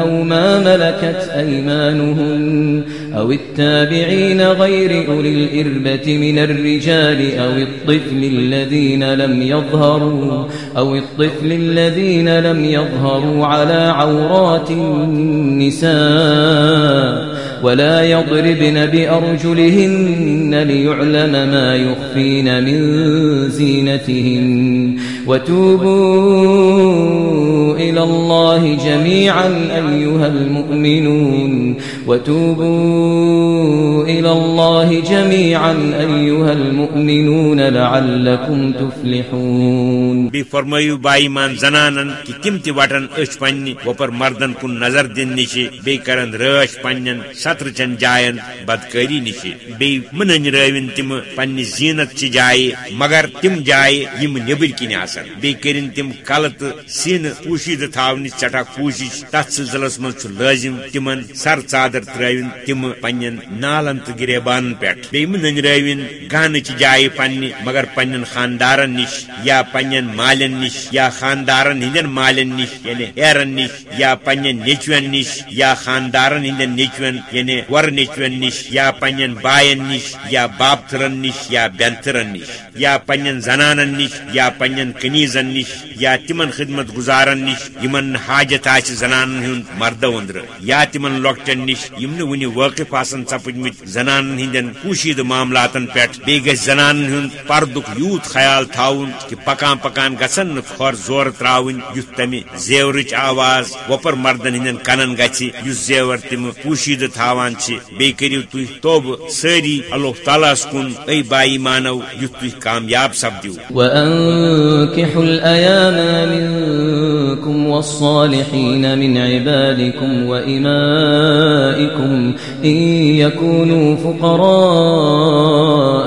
أو ما ملكت أيمانهن أو التابعين غير أولي الإربة من الرجال أو الطفل الذين لم يظهروا أو الطفل الذين لم يظهروا على عورات النساء ولا يضربن بأرجلهن ليعلم ما يخفين من زينتهن وتوبوا إلى الله جميعا أيها المؤمنون. وتوبوا إلى الله جميعا أيها المؤمنون لعلكم تفلحون. بفرمایو بائی مان زنانن کہ تم تہ وٹن اچھ پنہ وپر مردن کن نظر دن نش بی کرن رٲچھ پنن ستر چن جاین بدکاری نش بی منن روین تم پنہ زینت چہ جائے مگر تم جائے یم نبر کن آسن بی کرن تم کل تو سین پوشید تھاون چٹا کوشش تر سلسلس من لازم تمن سر چادر ژادر ترٲوِن تم پنن نالن تو گریبان پہ بیم ننروین گہن چہ جائے پنہ مگر پنن خاندارن نش یا پنن مالن نش یا خاندارن ہندین مالن نش یعنی ایرن نش یا پنن نیچوین نش یا خاندارن ہندین نیچوین یعنی ور نیچوین نش یا پنن باین نش یا بابترن نش یا بینترن نش یا پنن زنانن نش یا پنن کنیزن نش یا تمن خدمت گزارن نش یمن حاجت آس زنانن ہند مرد اندر یا تمن لۄکٹن نش یم نہ ونہ واقف آسن سپدمت زنانن ہندین پوشید معاملاتن پہ بیٚیہِ گژھِ زنانن ہند پردک یوت خیال تھاون کہ پکان پکان گژھن نہ کھور زور تراون یُتھ تمہِ زیورٕچ آواز وۄپر مردن ہندین کنن گژھِ یُس زیور تم پوشید تھاوان چھ بیٚیہِ کٔرِو تُہۍ توبہٕ سٲری اللہ تعالیٰ ہس اے بائی مانو یُتھ تُہۍ کامیاب سپدِو منكم والصالحين من عبادكم وإمائكم إن يكونوا فقراء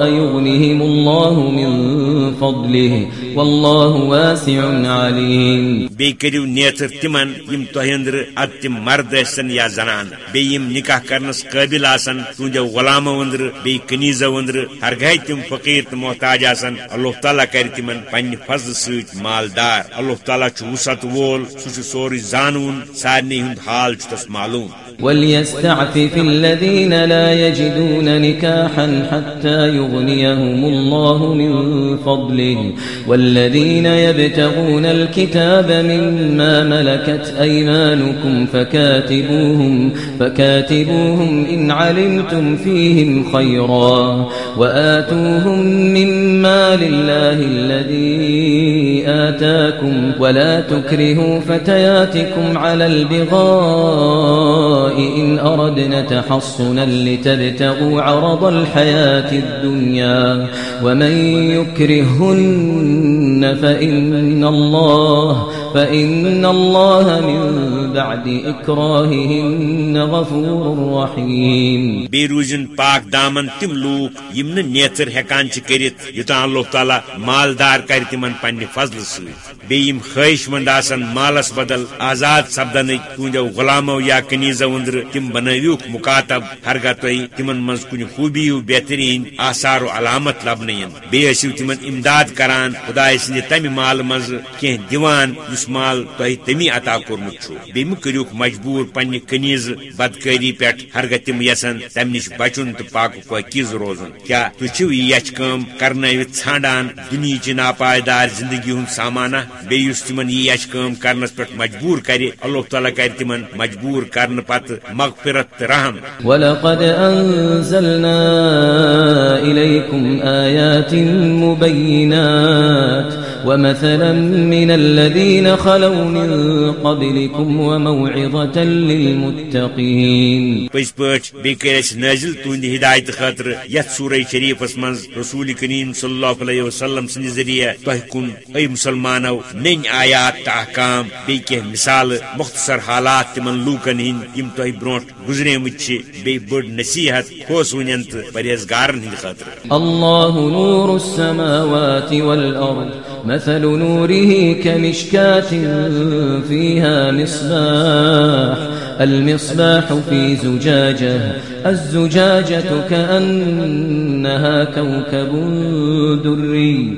يغنهم الله من فضله والله واسع عليم. بیٚیہِ کٔرِو نیتر تمن یم تۄہہِ أنٛدرٕ ادٕ تِم مرد ٲسن یا زنان. بیٚیہِ یم نکاح کرنس قٲبل آسن تُہنٛدیو غلامو أنٛدرٕ بیٚیہِ کنیٖزو أنٛدرٕ ہرگاہ تِم فقیٖر تہٕ محتاج آسن. اللہ تعالیٰ کرِ تمن پننہِ فضلہٕ سۭتۍ مالدار. اللہ تعالیٰ چھُ وسعت وول سُہ چھُ سورُے زانوُن سارنٕے حال چھُ تس معلوم. وليستعفف الذين لا يجدون نكاحا حتى يغنيهم الله من فضله. والذين يبتغون الكتاب مما ملكت أيمانكم فكاتبوهم فكاتبوهم إن علمتم فيهم خيرا. وآتوهم مما لله الذي آتاكم. ولا تكرهوا فتياتكم على البغاء البغاء إن أردنا تحصنا لتبتغوا عرض الحياة الدنيا ومن يكرهن فإن الله فإن الله من بعد إكراههن غفور رحيم. بیروزن پاک دامن تم لوک یم نیچر ہیکان کرت یوتان اللہ تعالیٰ مالدار کر تمن پنہ فضل ست بیم خواہش مند آسن مالس بدل، آزاد سپدن تہندو غلامو یا کنیزو اندر تم بنوک مکاتب ہرگاہ تھی تمن مز کن خوبی بہترین آثار و علامت لبن بیسو تمن امداد کران خدا سند تمہ مال مز کی دیوان، اس مال تہ تمی عطا کورمت بیم کروک مجبور پنہ کنیز بدکاری پہ ہرگاہ تم یسن تم نش بچن تو پاک پاکیز روزن۔ کیا تھی یہ یچ کم کرن ژھانڈان دنچ ناپائیدار زندگی ہند سامانہ؟ بیس تمن یہ یچ کم کرنس پہ مجبور کر، اللہ تعالیٰ کر تمن مجبور کرن پت مغفرت رحم۔ ولقد أنزلنا إليكم آيات مبينات ومثلا من الذين خلوا من قبلكم وموعظة للمتقين. پز پہ بیس نازل تہند ہدایت خاطر یت سورہ شریفس من رسول کریم صلی اللہ علیہ وسلم سند ذریعہ تہ کن اے مسلمانو نن آیات تحکام بی کی مثال مختصر حالات تمن لوکن ہند یم تہ برونٹ گزریمت بی بڑ نصیحت کھوس ونن تو پرہیزگارن ہند خاطر الله نور السماوات والأرض مثل نوره كمشكات فيها مصباح. المصباح في زجاجة الزجاجة كأنها كوكب دري.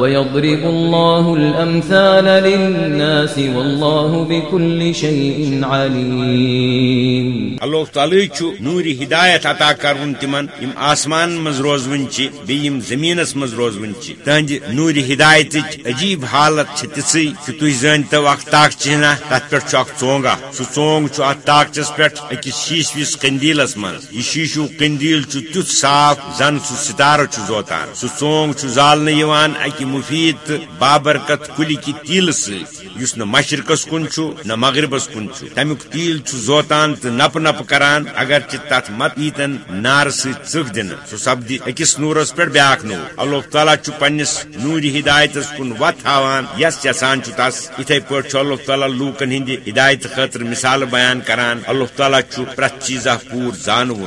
ويضرب الله الأمثال للناس والله بكل شيء عليم اللہ تعالی نوری ہدایت عطا کرون تمن، یم آسمان مز روزون بیم زمینس مز روزون تہند نوری ہدایت عجیب حالت تھی کہ تھی زنتو اخ تاک چہنا تر پہ اخ ٹونگا سہ ٹونگ ات طاقتس پہ اکس شیشوس قندیلس من یہ شیشو قندیل تیت صاف زن سہ ستارہ زوتان۔ سہ ٹونگ زالن اکہ مفید تو بابرکت کلی کی تیل س مشرقس کن نہ مغربس کن تمیک تیل زوتان تو نپ نپ کران اگر تت مت یتن نار سک دن۔ سہ سپدی اکس نورس پہ بیا نور اللہ تعالیٰ پنس نوری ہدایت کن وت ہاوان یس یسان تس اتھے پہ اللہ تعالیٰ لوکن ہند ہدایت خاطر مثال بیان کران۔ اللہ تعالیٰ پریت چیزہ پور زانون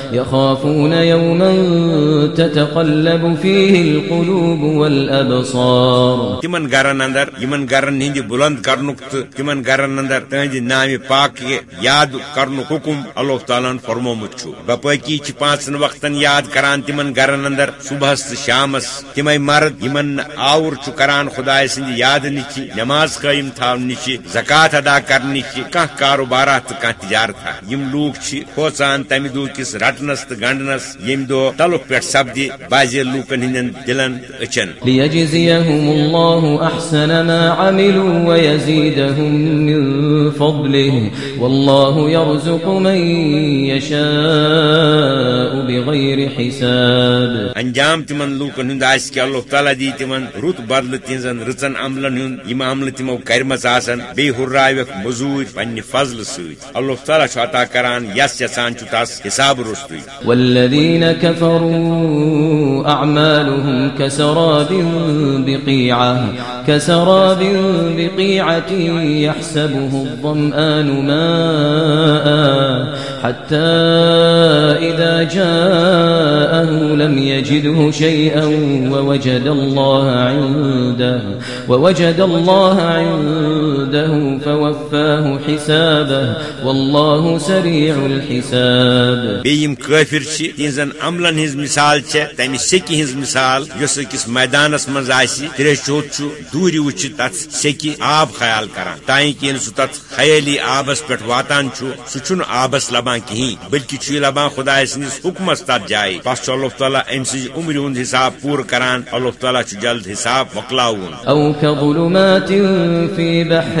يخافون يوما تتقلب فيه القلوب والأبصار. تمن گرن اندر یمن گرن ہند بلند کرنک تو تمن گرن اندر تہذ نام پاک یاد کرنک حکم اللہ تعالیٰ فرمومت بپاکی پانچن وقتن یاد کران تمن گرن اندر صبحس تو شامس تمے مرد یمن آور کران خدا سند یاد نش نماز قائم تھو نش زکات ادا کرنے کھانا کاروبارہ تو کھانا تجارت یم لوگ کھوچان تمہ دہ کس رٹ رٹنس تو گنڈنس یم دہ تلک پہ سپدی بازی لوکن ہند دلن اچن۔ ليجزيهم الله أحسن ما عملوا ويزيدهم من فضله والله يرزق من يشاء بغير حساب۔ انجام تمن لوکن ہند آس کہ اللہ تعالیٰ دی تمن رت بدل تہذن رچن عملن ہند یم عمل تمو کرمس آسن۔ بی ہرائیوک مزور پنہ فضل ست اللہ تعالیٰ عطا کران یس یسان تس حساب رستوی والذين كفروا أعمالهم كسراب بقيعة كسراب بقيعة يحسبه الظمآن ماء، حتى إذا جاءه لم يجده شيئا ووجد الله عنده، ووجد الله عنده فوفاه حسابه والله سريع الحساب. بیم کافر تہذن عملن ہز مثال تمہ سیکہ ہز مثال اس اکس میدانس من ترے چوت دور وچ تت سیکہ آب خیال کران. تائیں کہ سہ تت خیالی آبس پہ واتان سہ آبس لبان کہین بلکہ چھ لبان خدا سندس حکمس تر جائے بس اللہ تعالیٰ ام سی عمر ہند حساب پور کران اللہ تعالیٰ جلد حساب مکلاون او كظلمات في بحر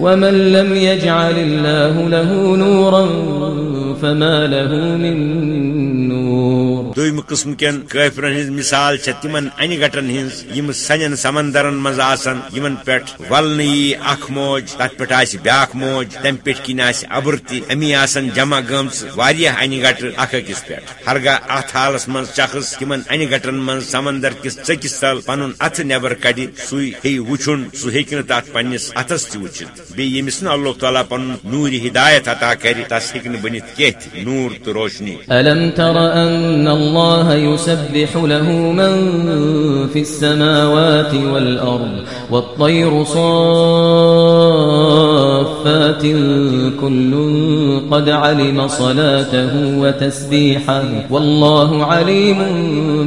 ومن لم يجعل الله له نورا فما له من نور. دویم قسم کن کافرن ہز مثال تم ان گٹن ہز یم سنن سمندرن مز آسن، یمن پٹ ولن ی اخ موج تت پٹ آس بیاکھ موج، تم پٹ کن آس ابرتی، امی آسن جمع گمس واریاہ ان گٹ اخ اکس پٹ ہرگاہ ات حالس من شخص تم ان گٹن من سمندر کس ژکس تل پن ات نبر کڑ سی ہی وچھن سہ ہیکہ تات پنس اتس تہ وچھت بی یمس نا اللہ تعالیٰ پن نور ہدایت عطا کر تس ہیکہ بنت کیت نور تو روشنی الم تر ان الله يسبح له من في السماوات والأرض والطير صافات كل قد علم صلاته وتسبيحه والله عليم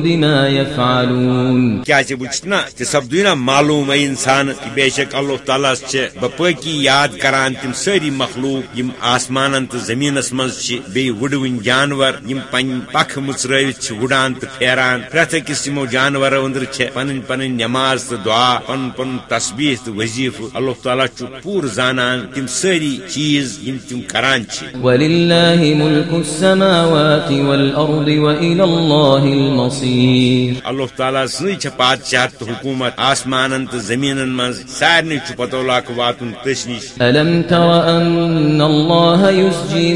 بما يفعلون کیا وچنا سپدینا معلوم اے انسان بے شک اللہ تعالیٰ بپاکی یاد کران تم ساری مخلوق یم آسمان تو زمینس مز بی وڈوین جانور یم پن پکھ مچرت وڑان تو پھیران۔ پریت اکس تمو جانور اندر پن پن نماز تو دعا پن پن تسبیح تو وظیف۔ اللہ تعالیٰ پور زانان تم ساری چیز یم تم کران وللہ ملک السماوات والارض والى اللہ المصیر۔ اللہ تعالیٰ سی پادشاہ تو حکومت آسمان تو زمین من سارے پتو لاک واتن تس نش الم تر يسجي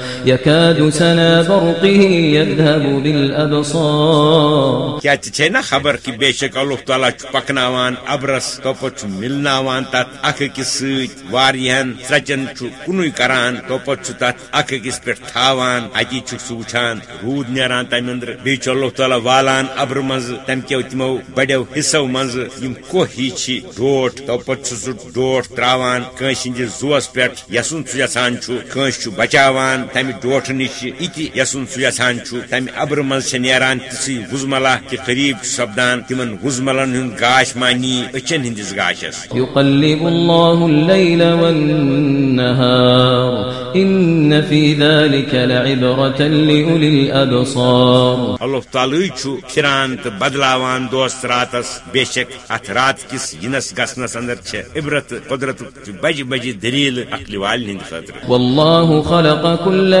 يكاد سنا برقه يذهب بالأبصار. کیا تے نا خبر کہ بے شک اللہ تعالیٰ پکناوان ابرس توپت ملناوان تت اخ اکس ست واریہن سچن کن کران توپت تت اخ اکس پہ تھاوان اتی سہ وچان رود نیران تمہ اندر بیچ اللہ تعالیٰ والان، ابر مز تم کیو تمو بڑو حصو مز یم کو ہی چھ ڈوٹ توپت سہ ڈوٹ تراوان کنس ہندس زوس پہ یسن سہ یسان کنس بچاوان تم ڈوٹ نش یہ یسن سہ یسان تمہ ابر مز نیران تسی وزملہ کہ قریب سپدان تمن وزملن ہند گاش مانی اچن ہندس گاشس۔ يقلب الله الليل والنهار إن في ذلك لعبرة لأولي الأبصار۔ اللہ تعالی چھو پھران تو بدلاوان دوست راتس بے شک ات رات کس ینس گسنس اندر چھ عبرت قدرت بج بج دلیل عقل وال ہند خاطر والله خلق كل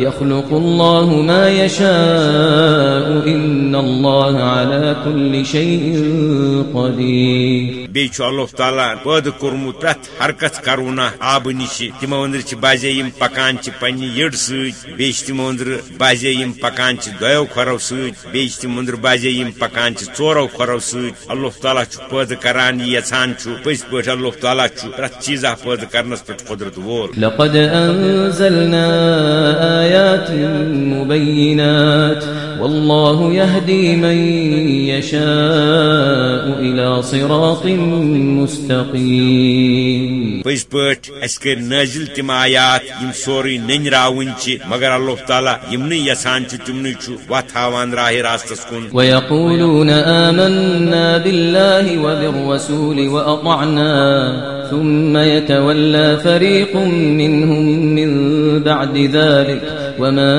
يخلق الله ما يشاء إن الله على كل شيء قدير. بیٚیہِ اللہ تعالیٰ پٲدٕ کوٚرمُت پرٛٮ۪تھ حرکت کرونا آبہٕ نِش تمو أنٛدرٕ بازے پکان چھِ پننہِ یٔڈ تمو أنٛدرٕ بازے پکان چھِ دۄیو کھۄرو سۭتۍ بیٚیہِ بازے پکان چھِ ژورو کھۄرو اللہ تعالیٰ چھُ پٲدٕ کران یہِ یژھان چھُ اللہ تعالیٰ چھُ پرٛٮ۪تھ چیٖزا پٲدٕ کرنس پٮ۪ٹھ قدرت وول لقد آيات مبينات، والله يهدي من يشاء إلى صراط مستقيم. پٔزۍ پٲٹھۍ اَسہِ کٔرۍ نٲزِل تِم آیات یِم سورُے نٔنۍ چھِ مگر اللہ تعالیٰ یِمنٕے یژھان چھُ تِمنٕے چھُ وتھ ہاوان راہِ راستس کُن۔ ويقولون آمنا بالله وبالرسول وأطعنا ثم يتولى فريق منهم من بعد ذلك وما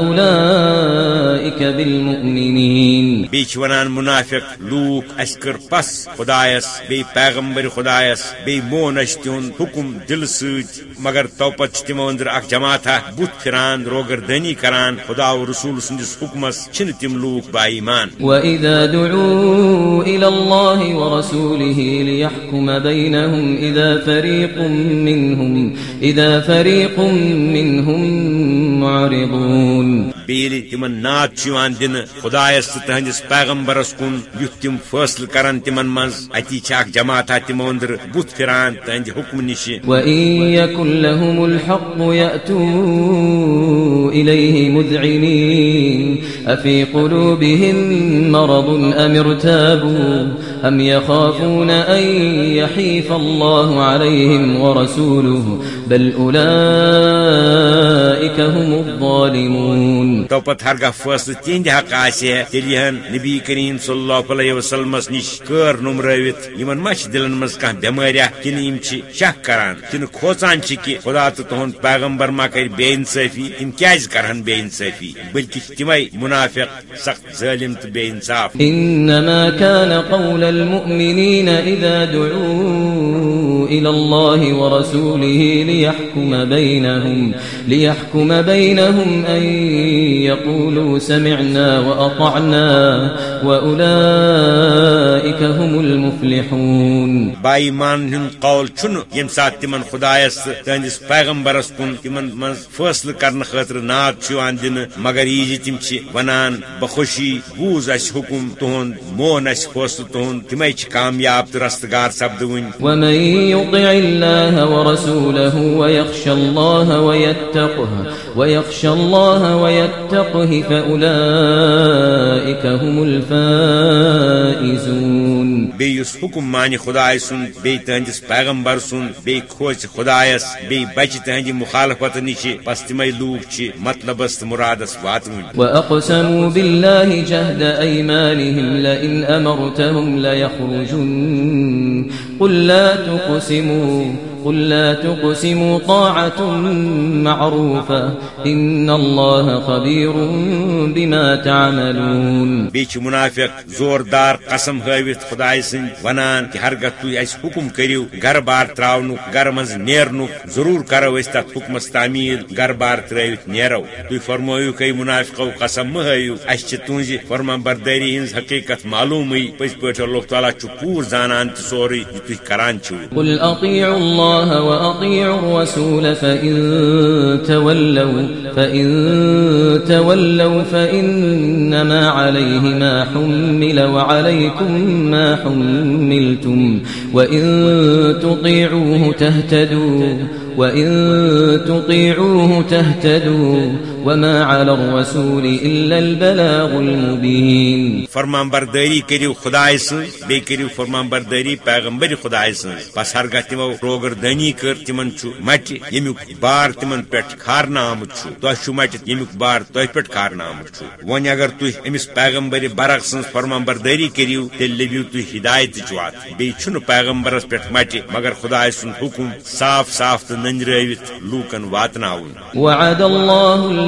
أولئك بالمؤمنين. بیٚیہِ چھِ ونان منافق لوٗکھ اَسہِ کٔر پس خدایس بیٚیہِ پیغمبر خدایس بیٚیہِ مون اَسہِ تِہُنٛد حُکُم دِلہٕ سۭتۍ مگر تو پتہٕ چھِ تِمو أنٛدرٕ اکھ جماعتھا بُتھ پھران روگردٲنی کران خدا و رسول سٕنٛدِس حُکمس چھِنہٕ تِم لوٗکھ با ایمان. وإذا دعوا إلى الله ورسوله ليحكم بينهم إذا فريق منهم إذا فريق منهم معرضون. بیٚیہِ ییٚلہِ تِمن ناد چھُ یِوان دِنہٕ خدایس تہٕ تہنٛدِس پیغمبرس کُن یُتھ تِم فٲصلہٕ کرن تِمن منٛز، اتی چھِ اکھ جماعتھا تِمو أنٛدرٕ بُتھ پھران تہنٛدِ حُکمہٕ نِشہِ وإن يكن لهم الحق يأتوا إليه مذعنين أفي قلوبهم مرض أم ارتابوا أم يخافون أن يحيف الله عليهم ورسوله بل أولئك هم الظالمون. تو پتہٕ ہرگاہ فٲصلہٕ تِہنٛدِ حق آسہِ ہے تیٚلہِ یِہن نبی کریم صلی اللہ علیہ وسلمس نِش کٲر نُمرٲوِتھ یِمن ما دِلن منٛز کانٛہہ بٮ۪مٲریا کِنہٕ یِم چھِ شک کران کِنہٕ کھوژان چھِ کہِ خدا تہٕ تُہُنٛد پیغمبر ما کرِ بے انصٲفی تِم کیازِ کرہن بے انصٲفی بلکہِ تِمے منافق سخت ظٲلم تہٕ بے انصاف. إنما كان قول المؤمنين إذا دعوا إلى الله ورسوله ليحكم بينهم ليحكم بينهم أن يقولوا سمعنا وأطعنا وأولئك هم المفلحون. بائی مان ہند قول ییٚمہِ ساتہٕ تِمن خدایس تہٕ تہنٛدِس پیغمبرس کُن تِمن منٛز فٲصلہٕ کرنہٕ خٲطرٕ ناد چھُ یِوان دِنہٕ مگر یہِ زِ تِم چھِ ونان بخوشی بوٗز اَسہِ حُکُم تُہُنٛد مون فٲصلہٕ تُہُنٛد تِمے چھِ کامیاب تہٕ رستگار سپدوٕنۍ ومن يطع الله ورسوله ويخشى الله ويتقه ويخشى الله ويتقه فأولئك هم الفائزون. بیس حکم مان خدائے سن بی تہندس پیغمبر سن بی کھوچ خدایس بی بچ تہندی مخالفت نش پس تمے لوٗکھ چھ مطلبس تہٕ مرادس واتون واقسموا بالله جهد ايمانهم لئن امرتهم ليخرجن قل لا تقسموا قل لا تقسموا طاعة معروفة إن الله خبير بما تعملون. چھِ منافق زوردار قسم ہٲوِتھ خداے سٕنٛدۍ ونان کہِ ہرگاہ تُہۍ اَسہِ حُکُم کٔرِو گرٕ بار تراونُک گرٕ منٛز نیرنُک ضروٗر کرو أسۍ تتھ حُکمس تعمیٖل گرٕ بار ترٲوِتھ نیرو۔ تُہۍ فرمٲیِو ہے منافقو قسم مہ ہٲیِو اَسہِ چھِ تُہنٛزِ فرمان بردٲری ہٕنٛز حقیٖقت معلوٗمٕے پٔزۍ پٲٹھۍ اللہ تعالیٰ چھُ پوٗرٕ زانان تہٕ سورُے یہِ تُہۍ کران چھِو قل أطيعوا الله وأطيعوا الرسول فإن تولوا فإن تولوا فإنما عليه ما حمل وعليكم ما حملتم، وإن تطيعوه تهتدوا، وإن تطيعوه تهتدوا. وما على الرسول إلا البلاغ المبين فرمان برداری کٔرِو خداے سٕنٛز بیٚیہِ کٔرِو فرمان برداری پیغمبر خداے سٕنٛز بس ہرگاہ تِمو روگردٲنی کٔر تِمن چھُ مٹہِ ییٚمیُک بار تِمن پٮ۪ٹھ کھارنہٕ آمُت چھُ تۄہہِ چھُ مٹہِ ییٚمیُک بار تۄہہِ پٮ۪ٹھ کھارنہٕ آمُت چھُ وۄنۍ اگر تُہۍ أمِس پیغمبر برق سٕنٛز فرمان بردٲری کٔرِو تیٚلہِ لٔبِو تُہۍ ہدایتٕچ وتھ بیٚیہِ چھُنہٕ پیغمبرس پٮ۪ٹھ مٹہِ مگر خداے سُنٛد حُکُم صاف صاف تہٕ ننروت لوکن واتناون۔ وعد الله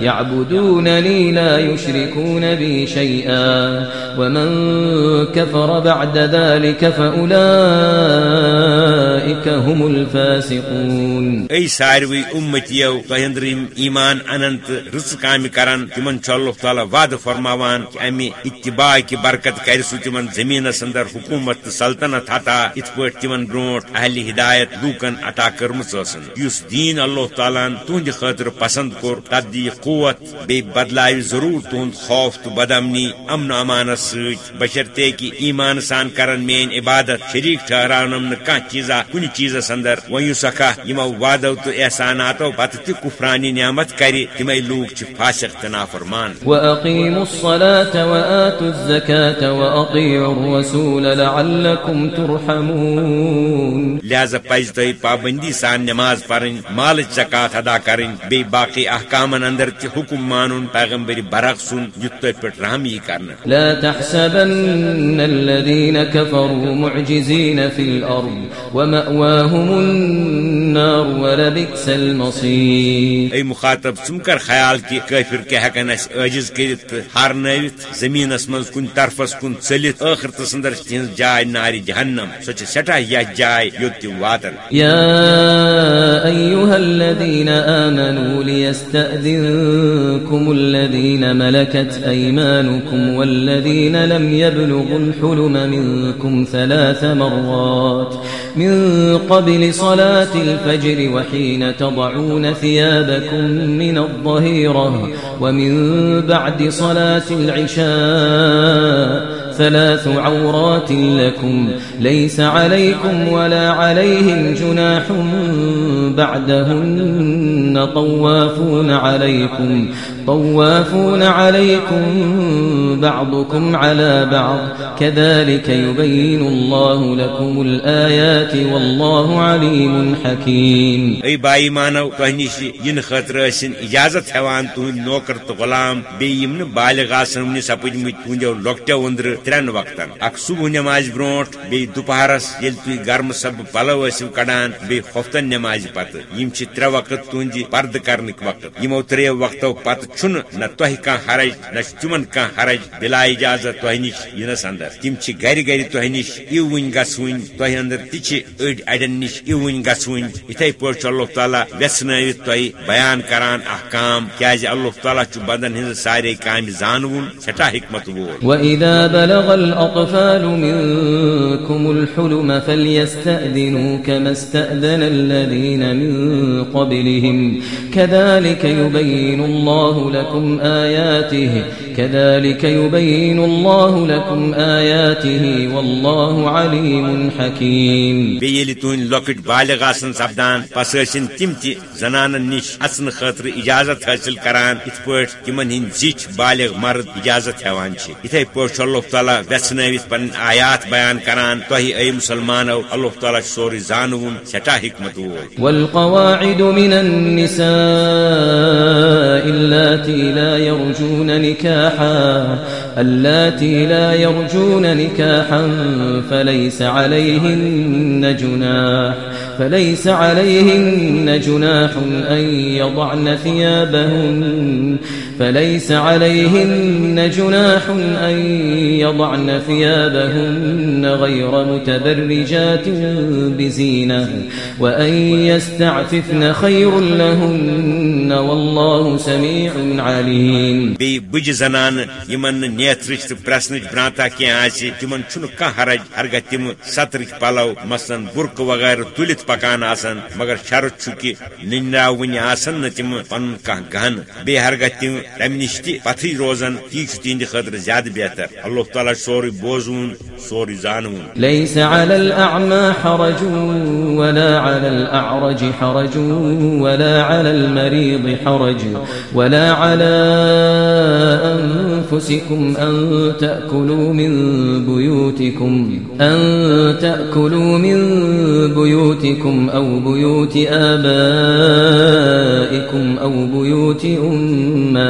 يعبدونني لا يشركون بي شيئا. ومن كفر بعد ذلك فأولئك هم الفاسقون. اي ساروي امتيو تهندريم ایمان اننت رس کامہ کران تمن اللہ تعالیٰ وعد فرماوان کہ امہ اتباع کی برکت کر سو تمن زمین اندر حکومت سلطنت عطا ات پہ تمن برونٹ اہل ہدایت لوکن عطا کرم اس دین اللہ تعالیٰ تہند خاطر پسند کور، تد دی قوت بی بدلائے ضرور تہد خوف تو بدمنی امن امانس ست بشرتے کہ ایمان سان کرن مین عبادت شریک ٹھہرانم نہ چیزا کن چیزس اندر۔ ون سکا یمو وعدو تو احساناتو پتہ تہ کفرانی نعمت کری تمے لوگ چھ فاسق تنا فرمان واقیموا الصلاة وآتوا الزکاة واطیعوا الرسول لعلکم ترحمون۔ لہذا پز تہ پابندی سان نماز پڑھن مال زکات ادا کرن بی باقی احکامن اندر تہ حکم مانن پیغمبر برق سن یت یہ کرنا. لا تحسبن الذين كفروا معجزين في الأرض ومأواهم النار ولبئس المصير اي مخاطب ثم کر خیال کہ کافر کے ہکن اس عاجز کرت ہر زمین من کن طرفس کن چلت آخر تسندر تہذ جائے نار جہنم سچ سٹھا یا جائے یوت واتن. يا أيها الذين آمنوا ليستأذنكم الذين ملكت أيمانكم والذين لم يبلغوا الحلم منكم ثلاث مرات من قبل صلاة الفجر وحين تضعون ثيابكم من الظهيرة ومن بعد صلاة العشاء ثلاث عورات لكم ليس عليكم ولا عليهم جناح بعدهن طوافون عليكم طوافون عليكم بعضكم على بعض. كذلك يبين الله لكم الآيات والله عليم حكيم. اي بائی مانو تہ نش ین خاطر ٲسِن اجازت ہیوان تہند نوکر تو غلام بیٚیہِ یِم نہٕ بالغ آسن وٕنہِ سپٕدمٕتۍ تُہنٛدیو لۄکٹیو أنٛدرٕ ترٛٮ۪ن وقتن اکھ صبح نماز برونٛٹھ بیٚیہِ دُپہرس ییٚلہِ تُہۍ گرمہٕ سبہٕ پلو ٲسِو کڑان بیٚیہِ ہفتن نمازِ پتہٕ. یِم چھِ ترٛےٚ وقت تُہنٛدِ پردٕ کرنٕکۍ وقت۔ یِمو ترٛیو وقتو پتہٕ چھُنہٕ نہ تۄہہِ کانٛہہ حرج، نہ چھُ تِمن کانٛہہ حرج۔ بلا اجازت تۄہہِ نِش۔ یِنس اندر۔ تِم چھِ گرِ گرِ تۄہہِ نِش۔ اِوٕنۍ گژھوٕنۍ تۄہہِ اندر تہِ چھِ أڑۍ اڑٮ۪ن نِش۔ اِوٕنۍ گژھوٕنۍ یِتھے پٲٹھۍ چھُ اللہ تعالیٰ ویژھنٲوِتھ تۄہہِ بیان کران احکام۔ کیازِ اللہ تعالیٰ چھُ بندن ہٕنٛزٕ سارے کامہِ زانوُن؟ سٮ۪ٹھاہ حکمت وول۔ وإذا بلغ الأطفال منكم الحلم فليستأذنوا كما استأذن الذين من قبلهم كذلك يبين الله لكم آياته كذلك يبين الله لكم آياته والله عليم حكيم. ییٚلہِ تُہنٛدۍ لۄکٕٹۍ بالغ آسن سپدان پس ٲسِن تِم تہِ زنانن نِش اژنہٕ خٲطرٕ اجازت حٲصِل کران یِتھ پٲٹھۍ تِمن زِٹھۍ بالغ مرد اجازت ہیوان چھِ پٲٹھۍ چھُ اللہ تعالیٰ ویژھنٲوِتھ پنٕنۍ آیات بیان کران تۄہہِ اے مسلمانو اللہ تعالیٰ چھُ سورُے زانوُن سٮ۪ٹھاہ حکمت والقواعد من النساء اللاتي لا يرجون نكاحا اللاتي لا يرجون نكاحا فليس عليهن جناح فليس عليهن جناح أن يضعن ثيابهن. فليس عليهن جناح أن يضعن ثيابهن غير متبرجات بزينة وأن يستعففن خير لهن والله سميع عليم. بی بج زنان، یمن نیترچ تو پرسنچ برانتا کی آسی تمن چھن کانٛہہ حرج، ہرگہ تم سترک پلو مثلا برقہ وغیرہ تلت پکان آسان مگر شرط کہ ننراو ون آسن تم پن گہن بی ہرگہ تم تم نش تہ روزان تی تہند خاطر زیادہ بہتر اللہ تعالیٰ سوری بوزون سوری زانون ليس على الأعمى حرج ولا على الأعرج حرج ولا على المريض حرج ولا على أنفسكم أن تأكلوا من بيوتكم، أن تأكلوا من بيوتكم أو بيوت آبائكم أو بيوت أمهاتكم.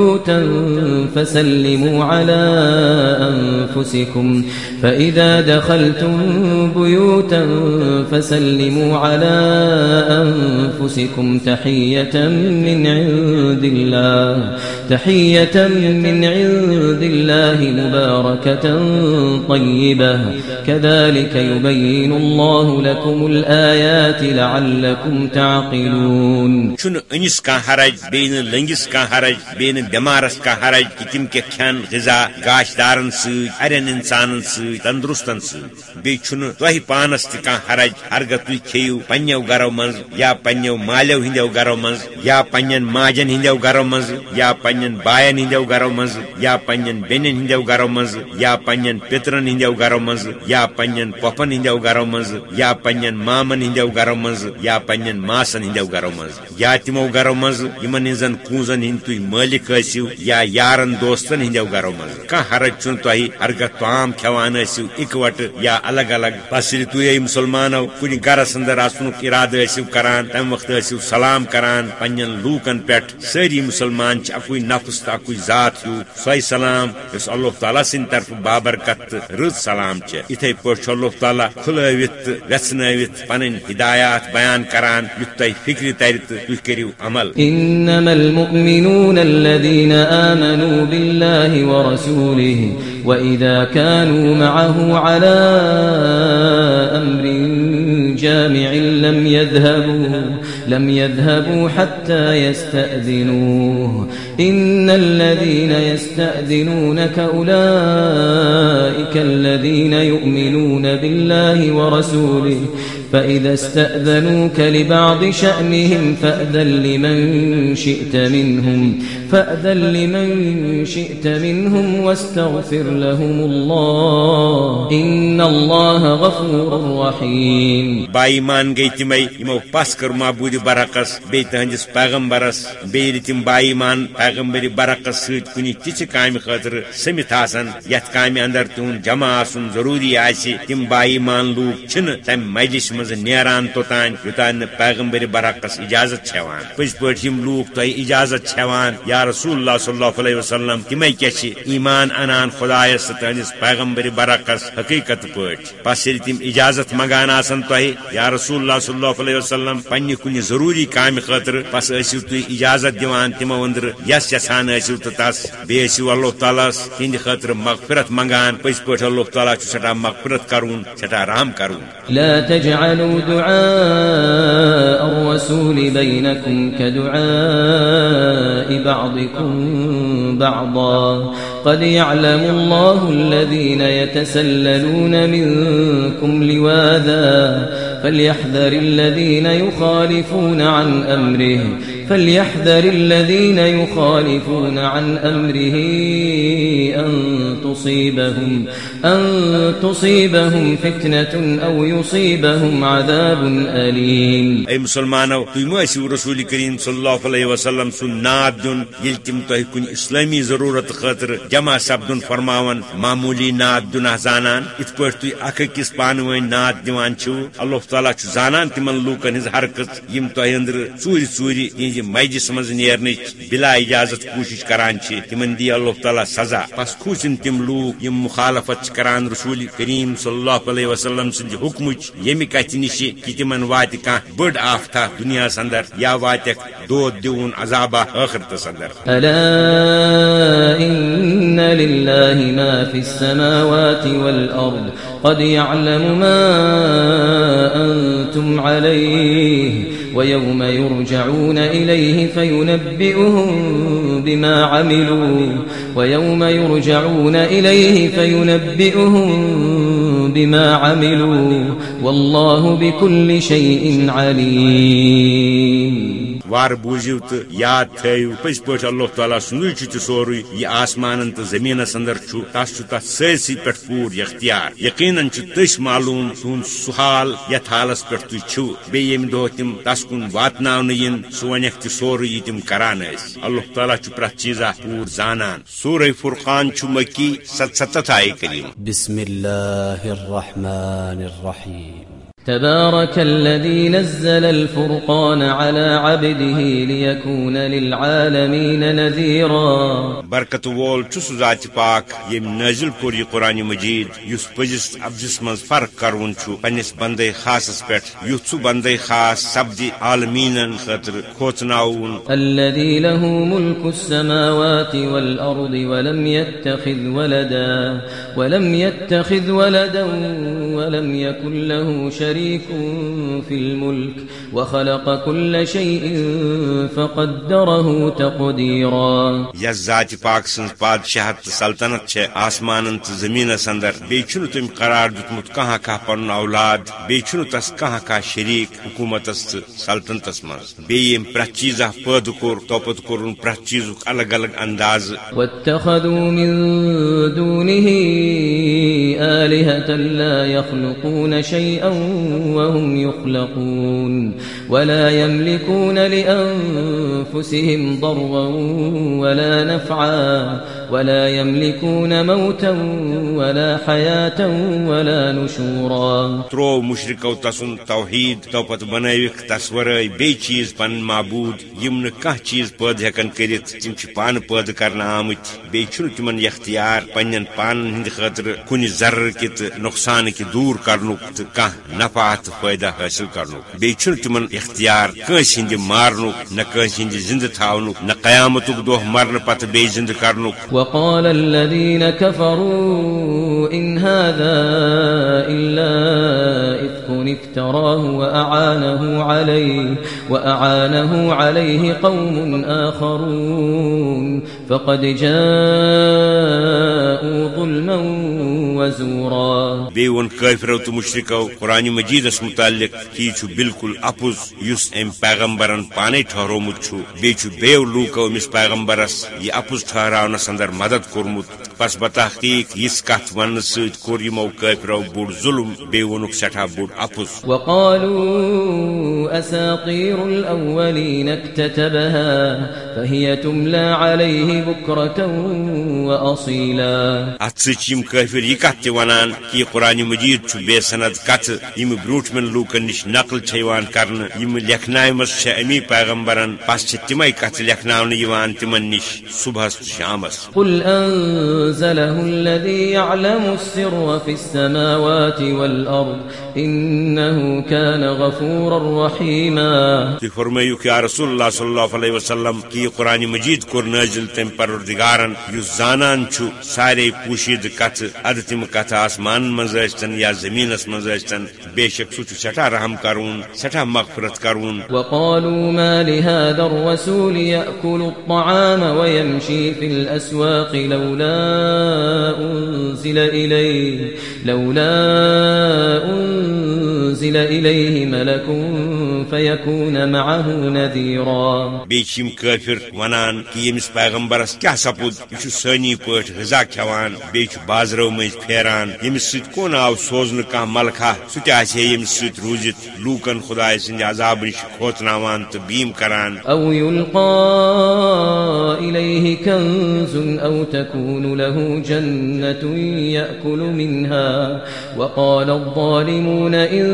بيوتا فسلموا على أنفسكم فإذا دخلتم بيوتا فسلموا على أنفسكم تحية من عند الله تحية من عند الله مباركة طيبة. كذلك يبين الله لكم الآيات لعلكم تعقلون. چھ انس کان حرج، بین لنگس کان حرج، بین بیمارس کان حرج، کہ تم کی کھین، غذا، گاش دارن سی ارن انسانن سی تندرستن سی بی چھن تہ پانس تہ کان حرج ہرگہ تھی کھیو، پنیو گرو من یا پنیو مالیو ہندو گرو من یا پنین ماجن ہندو گرو من یا پنیو پنین بائن ہندو گرو من یا پنین بینن ہندو گرو من یا پنین پترن ہندو گرو من یا پنین پپن ہندو گرو من یا پنین مامن ہندو گرو من یا پنین ماسن ہندو گرو من یا تمو گرو من یمن ہنزن کونزن ہند تھی مالک ٲسِو یا یارن دوستن ہندو گرو من کان حرج چھن تہ ہرگہ تام کھوان ٲسِو اکوٹ یا الگ الگ بس ییٚلہِ تُہۍ مسلمانو کُنہِ گرس اندر اژنُک ارادٕ ٲسِو کران تمہِ وقتہٕ ٲسِو سلام کران پننٮ۪ن لوٗکن پٮ۪ٹھ سٲری مسلمان چھِ اکُے نفس تہٕ اکُے ذات ہیوٗ سۄے سلام یُس اللہ تعالیٰ سٕنٛدِ طرفہٕ بابرکت تہٕ رٕژ سلام چھِ یِتھے اللہ تعالیٰ کھُلٲوِتھ تہٕ ویژھنٲوِتھ پنٕنۍ ہدایات بیان کران یُتھ تۄہہِ فکرِ ترِ تہٕ عمل۔ إنما المؤمنون الذين آمنوا بالله ورسوله وإذا كانوا معه على أمر جامع لم يذهبوا لم يذهبوا حتى يستأذنوه. إن الذين يستأذنونك أولئك الذين يؤمنون بالله ورسوله فإذا استأذنوك لبعض شأنهم فأذن لمن شئت منهم فأذن لمن شئت منهم واستغفر لهم الله إن الله غفور رحيم بائیمان گئی تمے یمو پس کر معبود برعکس بی تہندس پیغمبرس بی تم بائیمان پیغمبر برعکس ست کنی تچ کامہ خاطر سمت آسان یت کامہ اندر تہن جمع آسن، ضروری آسی تم بائیمان لوگ چھن تم مجلس مز نیران توتان یوتان پیغمبر برعکس اجازت چھوان۔ پز پٲٹھۍ یم لوگ تہ اجازت چھوان۔ یا رسول اللہ صلی اللہ علیہ وسلم تمے کیا ایمان انان خدایس تہ تہندس پیغمبر برعکس حقیقت پٲٹھۍ پس ییٚلہِ تم اجازت منگان آسن تہ یا رسول اللہ صلی اللہ علیہ وسلم پنہ کن ضروری کامہ خاطر بس ٲسِو تُہۍ اجازت دِوان تِمو أنٛدرٕ یس یژھان ٲسِو تہٕ تس بیٚیہِ ٲسِو اللہ تعالیٰ ہس تہنٛدِ خٲطرٕ مغفرت منگان۔ پٔزۍ پٲٹھۍ اللہ تعالیٰ چھُ سٮ۪ٹھاہ مغفرت کرُن سٮ۪ٹھاہ رحم کرُن لا جعلوا دعاء الرسول بينكم كدعاء بعضكم بعضا. قد يعلم الله الذين يتسللون منكم لواذا. فليحذر الذين يخالفون عن أمره. فليحذر الذين يخالفون عن أمره أن تصيبهم أن تصيبهم فتنة أو يصيبهم عذاب أليم اے مسلمانو، تُہۍ مہ رسول کریم صلی اللہ علیہ وسلم سُنٛد ناد دیُن، ییٚلہِ تِم تۄہہِ کُنہِ جمع سپدُن فرماون، معموٗلی ناد دیُن زانان، یِتھ پٲٹھۍ تُہۍ اکھ أکِس پانہٕ ؤنۍ ناد دِوان چھِو، اللہ تعالیٰ زانان تمن لوکن ہز حرکت، یم تہ اندر ژور ژور تہذ مجلس مز نیرنچ بلا اجازت کوشش کران تمن دی اللہ تعالیٰ سزا۔ پس کھوچن تم لوک یم مخالفت کران رسول کریم صلی اللہ علیہ وسلم سند حکم یم کت نش کہ تمن وات کان بڑ آفتہ دنیا اندر یا واتک دود دیون عذابہ آخرتس اندر الا ان لله ما في السماوات والارض قد يعلم ما انتم عليه ويوم يرجعون إليه فينبئهم بما عملوا. ويوم يرجعون إليه فينبئهم بما عملوا. والله بكل شيء عليم. وار بوزیو تو یاد تھو پز پہ اللہ تعالیٰ سندی تہ سوری یہ آسمان تو زمین اندر تس تر سرسی پہ پور اختیار یقیناً تس معلوم تہد سہال یت حالس پہ تھی بیم دہ تم تس کن واتن ین سہ ونک تہ سوری یہ تم کران اللہ تعالیٰ پریت چیزہ پور زانان۔ سورہ فرقان مکی ست ستھ آئے کریم۔ بسم اللہ الرحمن الرحیم۔ تبارك الذي نزل الفرقان على عبده ليكون للعالمين نذيرا. بركت وول چس ذات پاک یم نازل کور یہ قران مجید. یس پجس ابجس من فرق کرون چھ پنس بندے خاص پٹ یس بندے خاص سبدی عالمین خاطر کھوتناون. الذي له ملك السماوات والارض ولم يتخذ ولدا ولم يتخذ ولدا ولم يكن له شريك في الملك. وخلق كل شيء فقدره تقديرا. يا ذات پاک سن بادشاہت سلطنت چھ آسمان تو زمین اندر بی چھن تم قرار دتمت کہاں کا پن اولاد بی چھن تس کہاں کا شریک حکومت سلطنت مز بی یم پرت چیز پد کور توپت کورن پرت چیز الگ الگ انداز. واتخذوا من دونه آلهة لا يخلقون شيئا وهم يخلقون ولا يملكون لأنفسهم ضرا ولا نفعا ولا يملكون موتا ولا حياة ولا نشورا. ترو مشركو تسن توحيد توپت بنائك تصور بي چیز پن معبود یم نہ چیز پد ہکن کرت تم چھ پان پد کرنا آمت بی چھن تمن اختیار پنن پان ہند خاطر کن ضرر کت نقصان کی دور کرنک تو کان نفع تو فائدہ حاصل کرنک بی چھن تمن اختیار کنس ہند مارنک، نہ کنس ہند زندہ تھاونک، نہ قیامتک دہ مرن پتہ بی زندہ کرنک۔ وقال الذين كفروا هذا افتراه عليه عليه قوم فقد جاءوا ظلما وزورا. بيون كافر تو مشركو قرآن مجيد اس متعلق کی چھ بالکل اپوز یس ام پیغمبرن پانے ٹھہرومت چھ بی چھ بیو لوکو مس پیغمبرس یہ اپوز ٹھہراونس اندر مدد کورمت پس بتحقیق اس کت ون ست کور یمو کافرو بوڑ ظلم بی ونک سٹھا بوڑ اپوز وقالوا اساطير الاولين اكتتبها فهي تملى عليه اتسچم کافر یہ ونان کہ قران مجید بے سند کت یم بروٹ من لوکن نش نقل کرن یم لکھنائمس چھ امی پیغمبرن پس چھ تمے کت لکھناون یوان تمن نش صبح شامس قل انزله الذي يعلم السر في السماوات والارض انه كان غفورا رحيما. تی فرمایو کہ رسول اللہ صلی اللہ علیہ وسلم کی قرآن مجید کور نازل تم پروردگارن یس زانان سارے پوشید کت اد تم کت آسمان مزاجتن یا زمین اس مزاجتن بے شک سو سٹھا رحم کرون سٹھا مغفرت کرون۔ وقالوا ما لهذا الرسول يأكل الطعام ويمشي في الأسواق لولا أنزل إليه لولا أنزل إليه ملك فيكون معه نذيرا۔ بیچ یم کافر ونان کہ یمس پیغمبرس کیا سپود؟ یہ سانی پٹ غذا کھوان بیچ بازرو مز پھیران۔ یمس ست کون آو سوزن کان ملکہ سہ تہ یمس ست روزت لوکن خدائے سند عذاب نش کھوتناوان تو بیم کران۔ او يلقى إليه كنز أو تكون له جنة يأكل منها۔ وقال الظالمون إن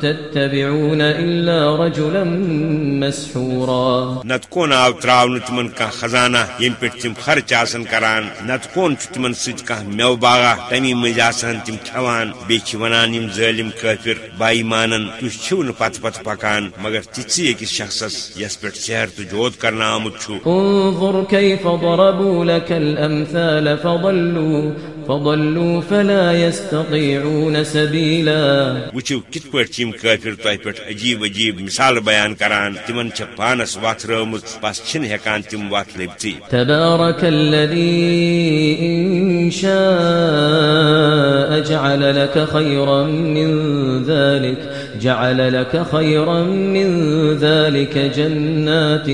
تتبعون إلا رجلا مسحورا۔ نت کون آو تراون تمن کان خزانہ؟ یم پہ تم خرچ آسن کران نت کون چھ تمن ست کان میو باغا، تمی مز آسان تم کھوان بیچ ونان یم ظالم کافر بائی مانن تس چھو نہ پت پت پکان، مگر تیسی اکس شخصس یس پہ شہر تو جود کرنا آمت چھو۔ انظر كيف ضربوا لك الامثال فضلوا فضلوا فلا يستطيعون سبيلا. وچو کت پہ یم کافر تہ پہ عجیب عجیب مثال بیان کران تمن چھ پانس وت رمت بس چھن ہیکان تم وت لبتی تبارك الذي إن شاء جعل لك خيرا من ذلك جعل لك خيرا من ذلك جنات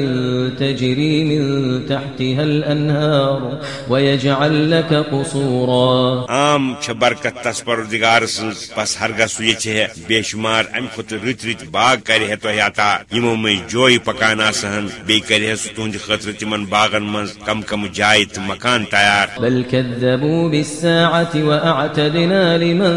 تجري من تحتها الأنهار ويجعل لك قصورا. عام چھ برکت تس پردگار سنز بس ہرگہ سو یہ بے شمار ام کھت رت رت باغ کرے تو عطا یمو میں جوئی پکان آسہن بی کرے سو تہند خاطر تمن باغن من کم کم جائے تو مکان تیار۔ بل كذبوا بالساعة وأعتدنا لمن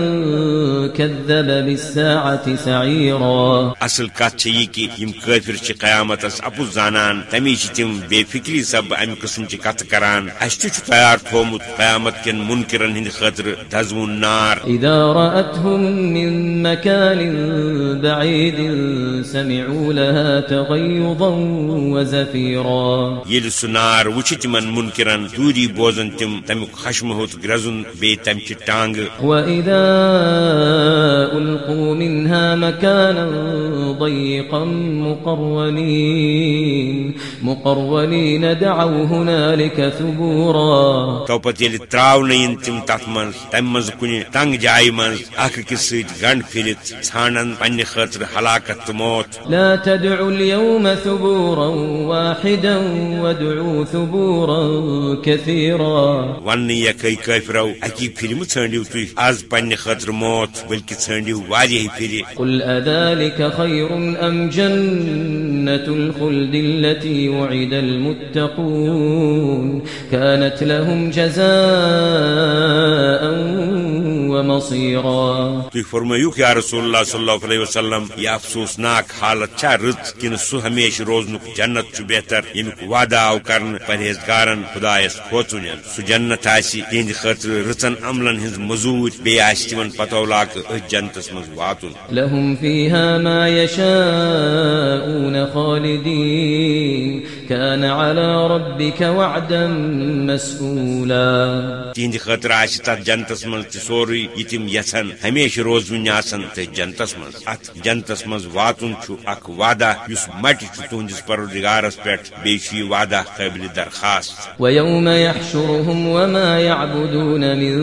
كذب بالساعة سعيرا اصل کت چھ یہ کہ یم کافر چھ قیامتس اپو زانان تمی چھ تم بے فکری سب ام قسم چھ کت کران۔ اس تہ چھ تیار تھومت قیامت کن منکرن ہند خاطر دزون نار۔ إذا رأتهم من مكان بعيد سمعوا لها تغيظا وزفيرا یل سہ نار وچھ تمن منکرن دوری بوزن تم تمیک خشم ہوت گرزن بی تم چھ ٹانگ۔ وإذا ألقوا منها مكانا ضيقا مقرونين مقرونين دعوا هنالك ثبورا. تو پت یل تراؤن ین تم تت من تم مز کن تنگ جائے من اخ کس ست گنڈ پھرت ژھانڈن پنہ خاطر ہلاکت موت. لا تدعوا اليوم ثبورا واحدا وادعوا ثبورا كثيرا. ون یقی کافرو اکی پھرم ژھانڈو تھی آز پنہ خاطر موت بلکہ ژھانڈو واریہ پھر قل أذلك خير أم جنة الخلد التي وعد المتقون كانت لهم جزاء ومصيرا تھی فرمایو یا رسول اللہ صلی اللہ علیہ وسلم یہ افسوسناک حالت چھا رت کن سہ ہمیشہ روزنک جنت چھ بہتر یمیک وعدہ آو کرن پرہیزگارن خدایس کھوچن سہ جنت آسی تہند خاطر رچن عملن ہز مزور بی آس تمن پتو لاک ات جنتس مز واتن۔ لهم فيها ما يشاءون خالدين. كان على ربك وعدا مسئولا تہند خاطر تر جنتس من تہ سوری یہ تم یژھان ہمیشہ روزون آسن تہ جنتس من ات جنتس من واتن چھ اخ وعدہ اس مٹ چھ تہندس پروردگارس پہ بیچ یہ وعدہ قابل درخواست. ويوم يحشرهم وما يعبدون من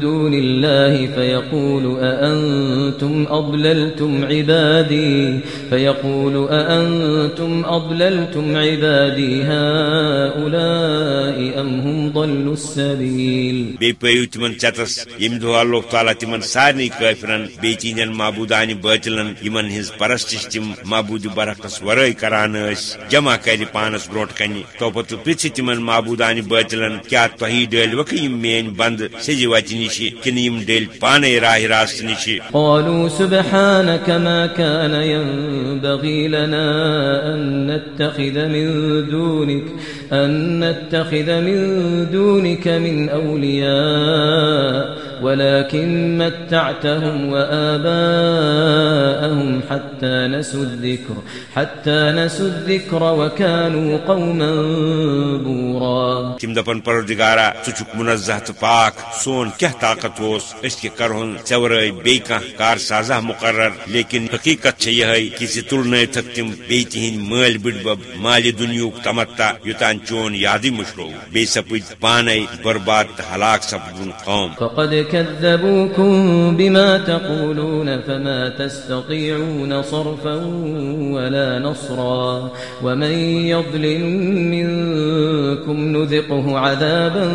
دون الله فيقول أأنتم أضللتم عبادي فيقول أأنتم أضللتم عبادي هؤلاء أم هم ضلوا السبيل پیو تمن چتس یم دو اللہ تعالیٰ تمن سارے کافرن بی تین معبودان باطلن یمن ہز پرستش تم معبود برحقس ورائے کران اس جمع کر پانس بروٹ کنی تو پتہ پرچھ تمن معبودان باطلن کیا تہی ڈل وک یم مین بند سجی وت نش کن یم ڈل پانے راہ راست نش۔ قالوا سبحانك ما كان ينبغي لنا أن نتخذ من دونك، أن نتخذ من دونك من أولياء. ولكن متعتهم وآباءهم حتى نسوا الذكر حتى نسوا الذكر وكانوا قوما بورا. تم دپن پروردگارا چھُکھ منزہ تہٕ پاک سون کیا طاقت اوس أسۍ کہِ کرہون ژےٚ بیٚیہِ کانٛہہ کار سازا مقرر لیکن حقیقت چھےٚ یِہے کہِ ژٕ تُلنٲیتھکھ تِم بیٚیہِ تِہنٛدۍ مٲلۍ بٕڈبب مالہِ دُنیہُک تمتا یوٚتان چون یادٕے مشرو بیٚیہِ سپٕدۍ پانے برباد ہلاک سپدُن قوم. فقد كذبوكم بما تقولون فما تستطيعون صرفا ولا نصرا ومن يظلم منكم نذقه عذابا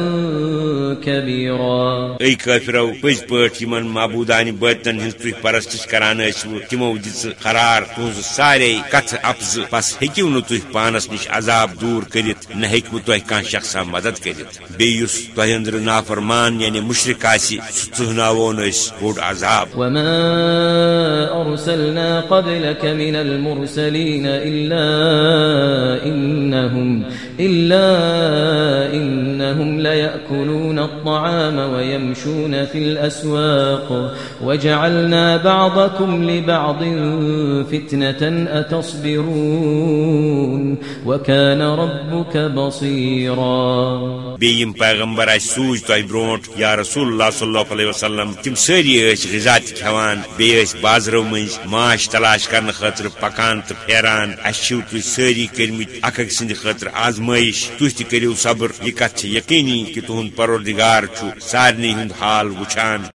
كبيرا اي كافرو پز پٲٹھۍ یِمن معبوٗدانہِ بٲتن ہٕنٛز تُہۍ پرستش کران ٲسوٕ تِمو دِژ قرار تُہنٛز سارے کتھٕ اپزٕ بس ہیٚکِو نہٕ تُہۍ پانس نِش عذاب دوٗر کٔرِتھ نہ ہیٚکوٕ تۄہہِ کانٛہہ شخصا مدد کٔرِتھ بیٚیہِ یُس تۄہہِ أنٛدرٕ نافرمان یعنی مُشرق آسہِ بوٚڑ عذاب. وما أرسلنا قبلك من المرسلين إلا إنهم إلا إنهم ليأكلون الطعام ويمشون في الأسواق. وجعلنا بعضكم لبعض فتنة أتصبرون. وكان ربك بصيرا. بیم پیغمبر اس سوز تہ برونٹ یا رسول اللہ صلی اللہ علیہ وسلم، تم ساری غذا تہ بیس بازرو مز ماش تلاش کرنے خاطر پکان تو پھیران۔ اچھو تھی سی کرمت اک اک سند خاطر آزمائش تھی کرو صبر، یہ کت یقینی کہ تہد پروردگار چھ ہند حال وچان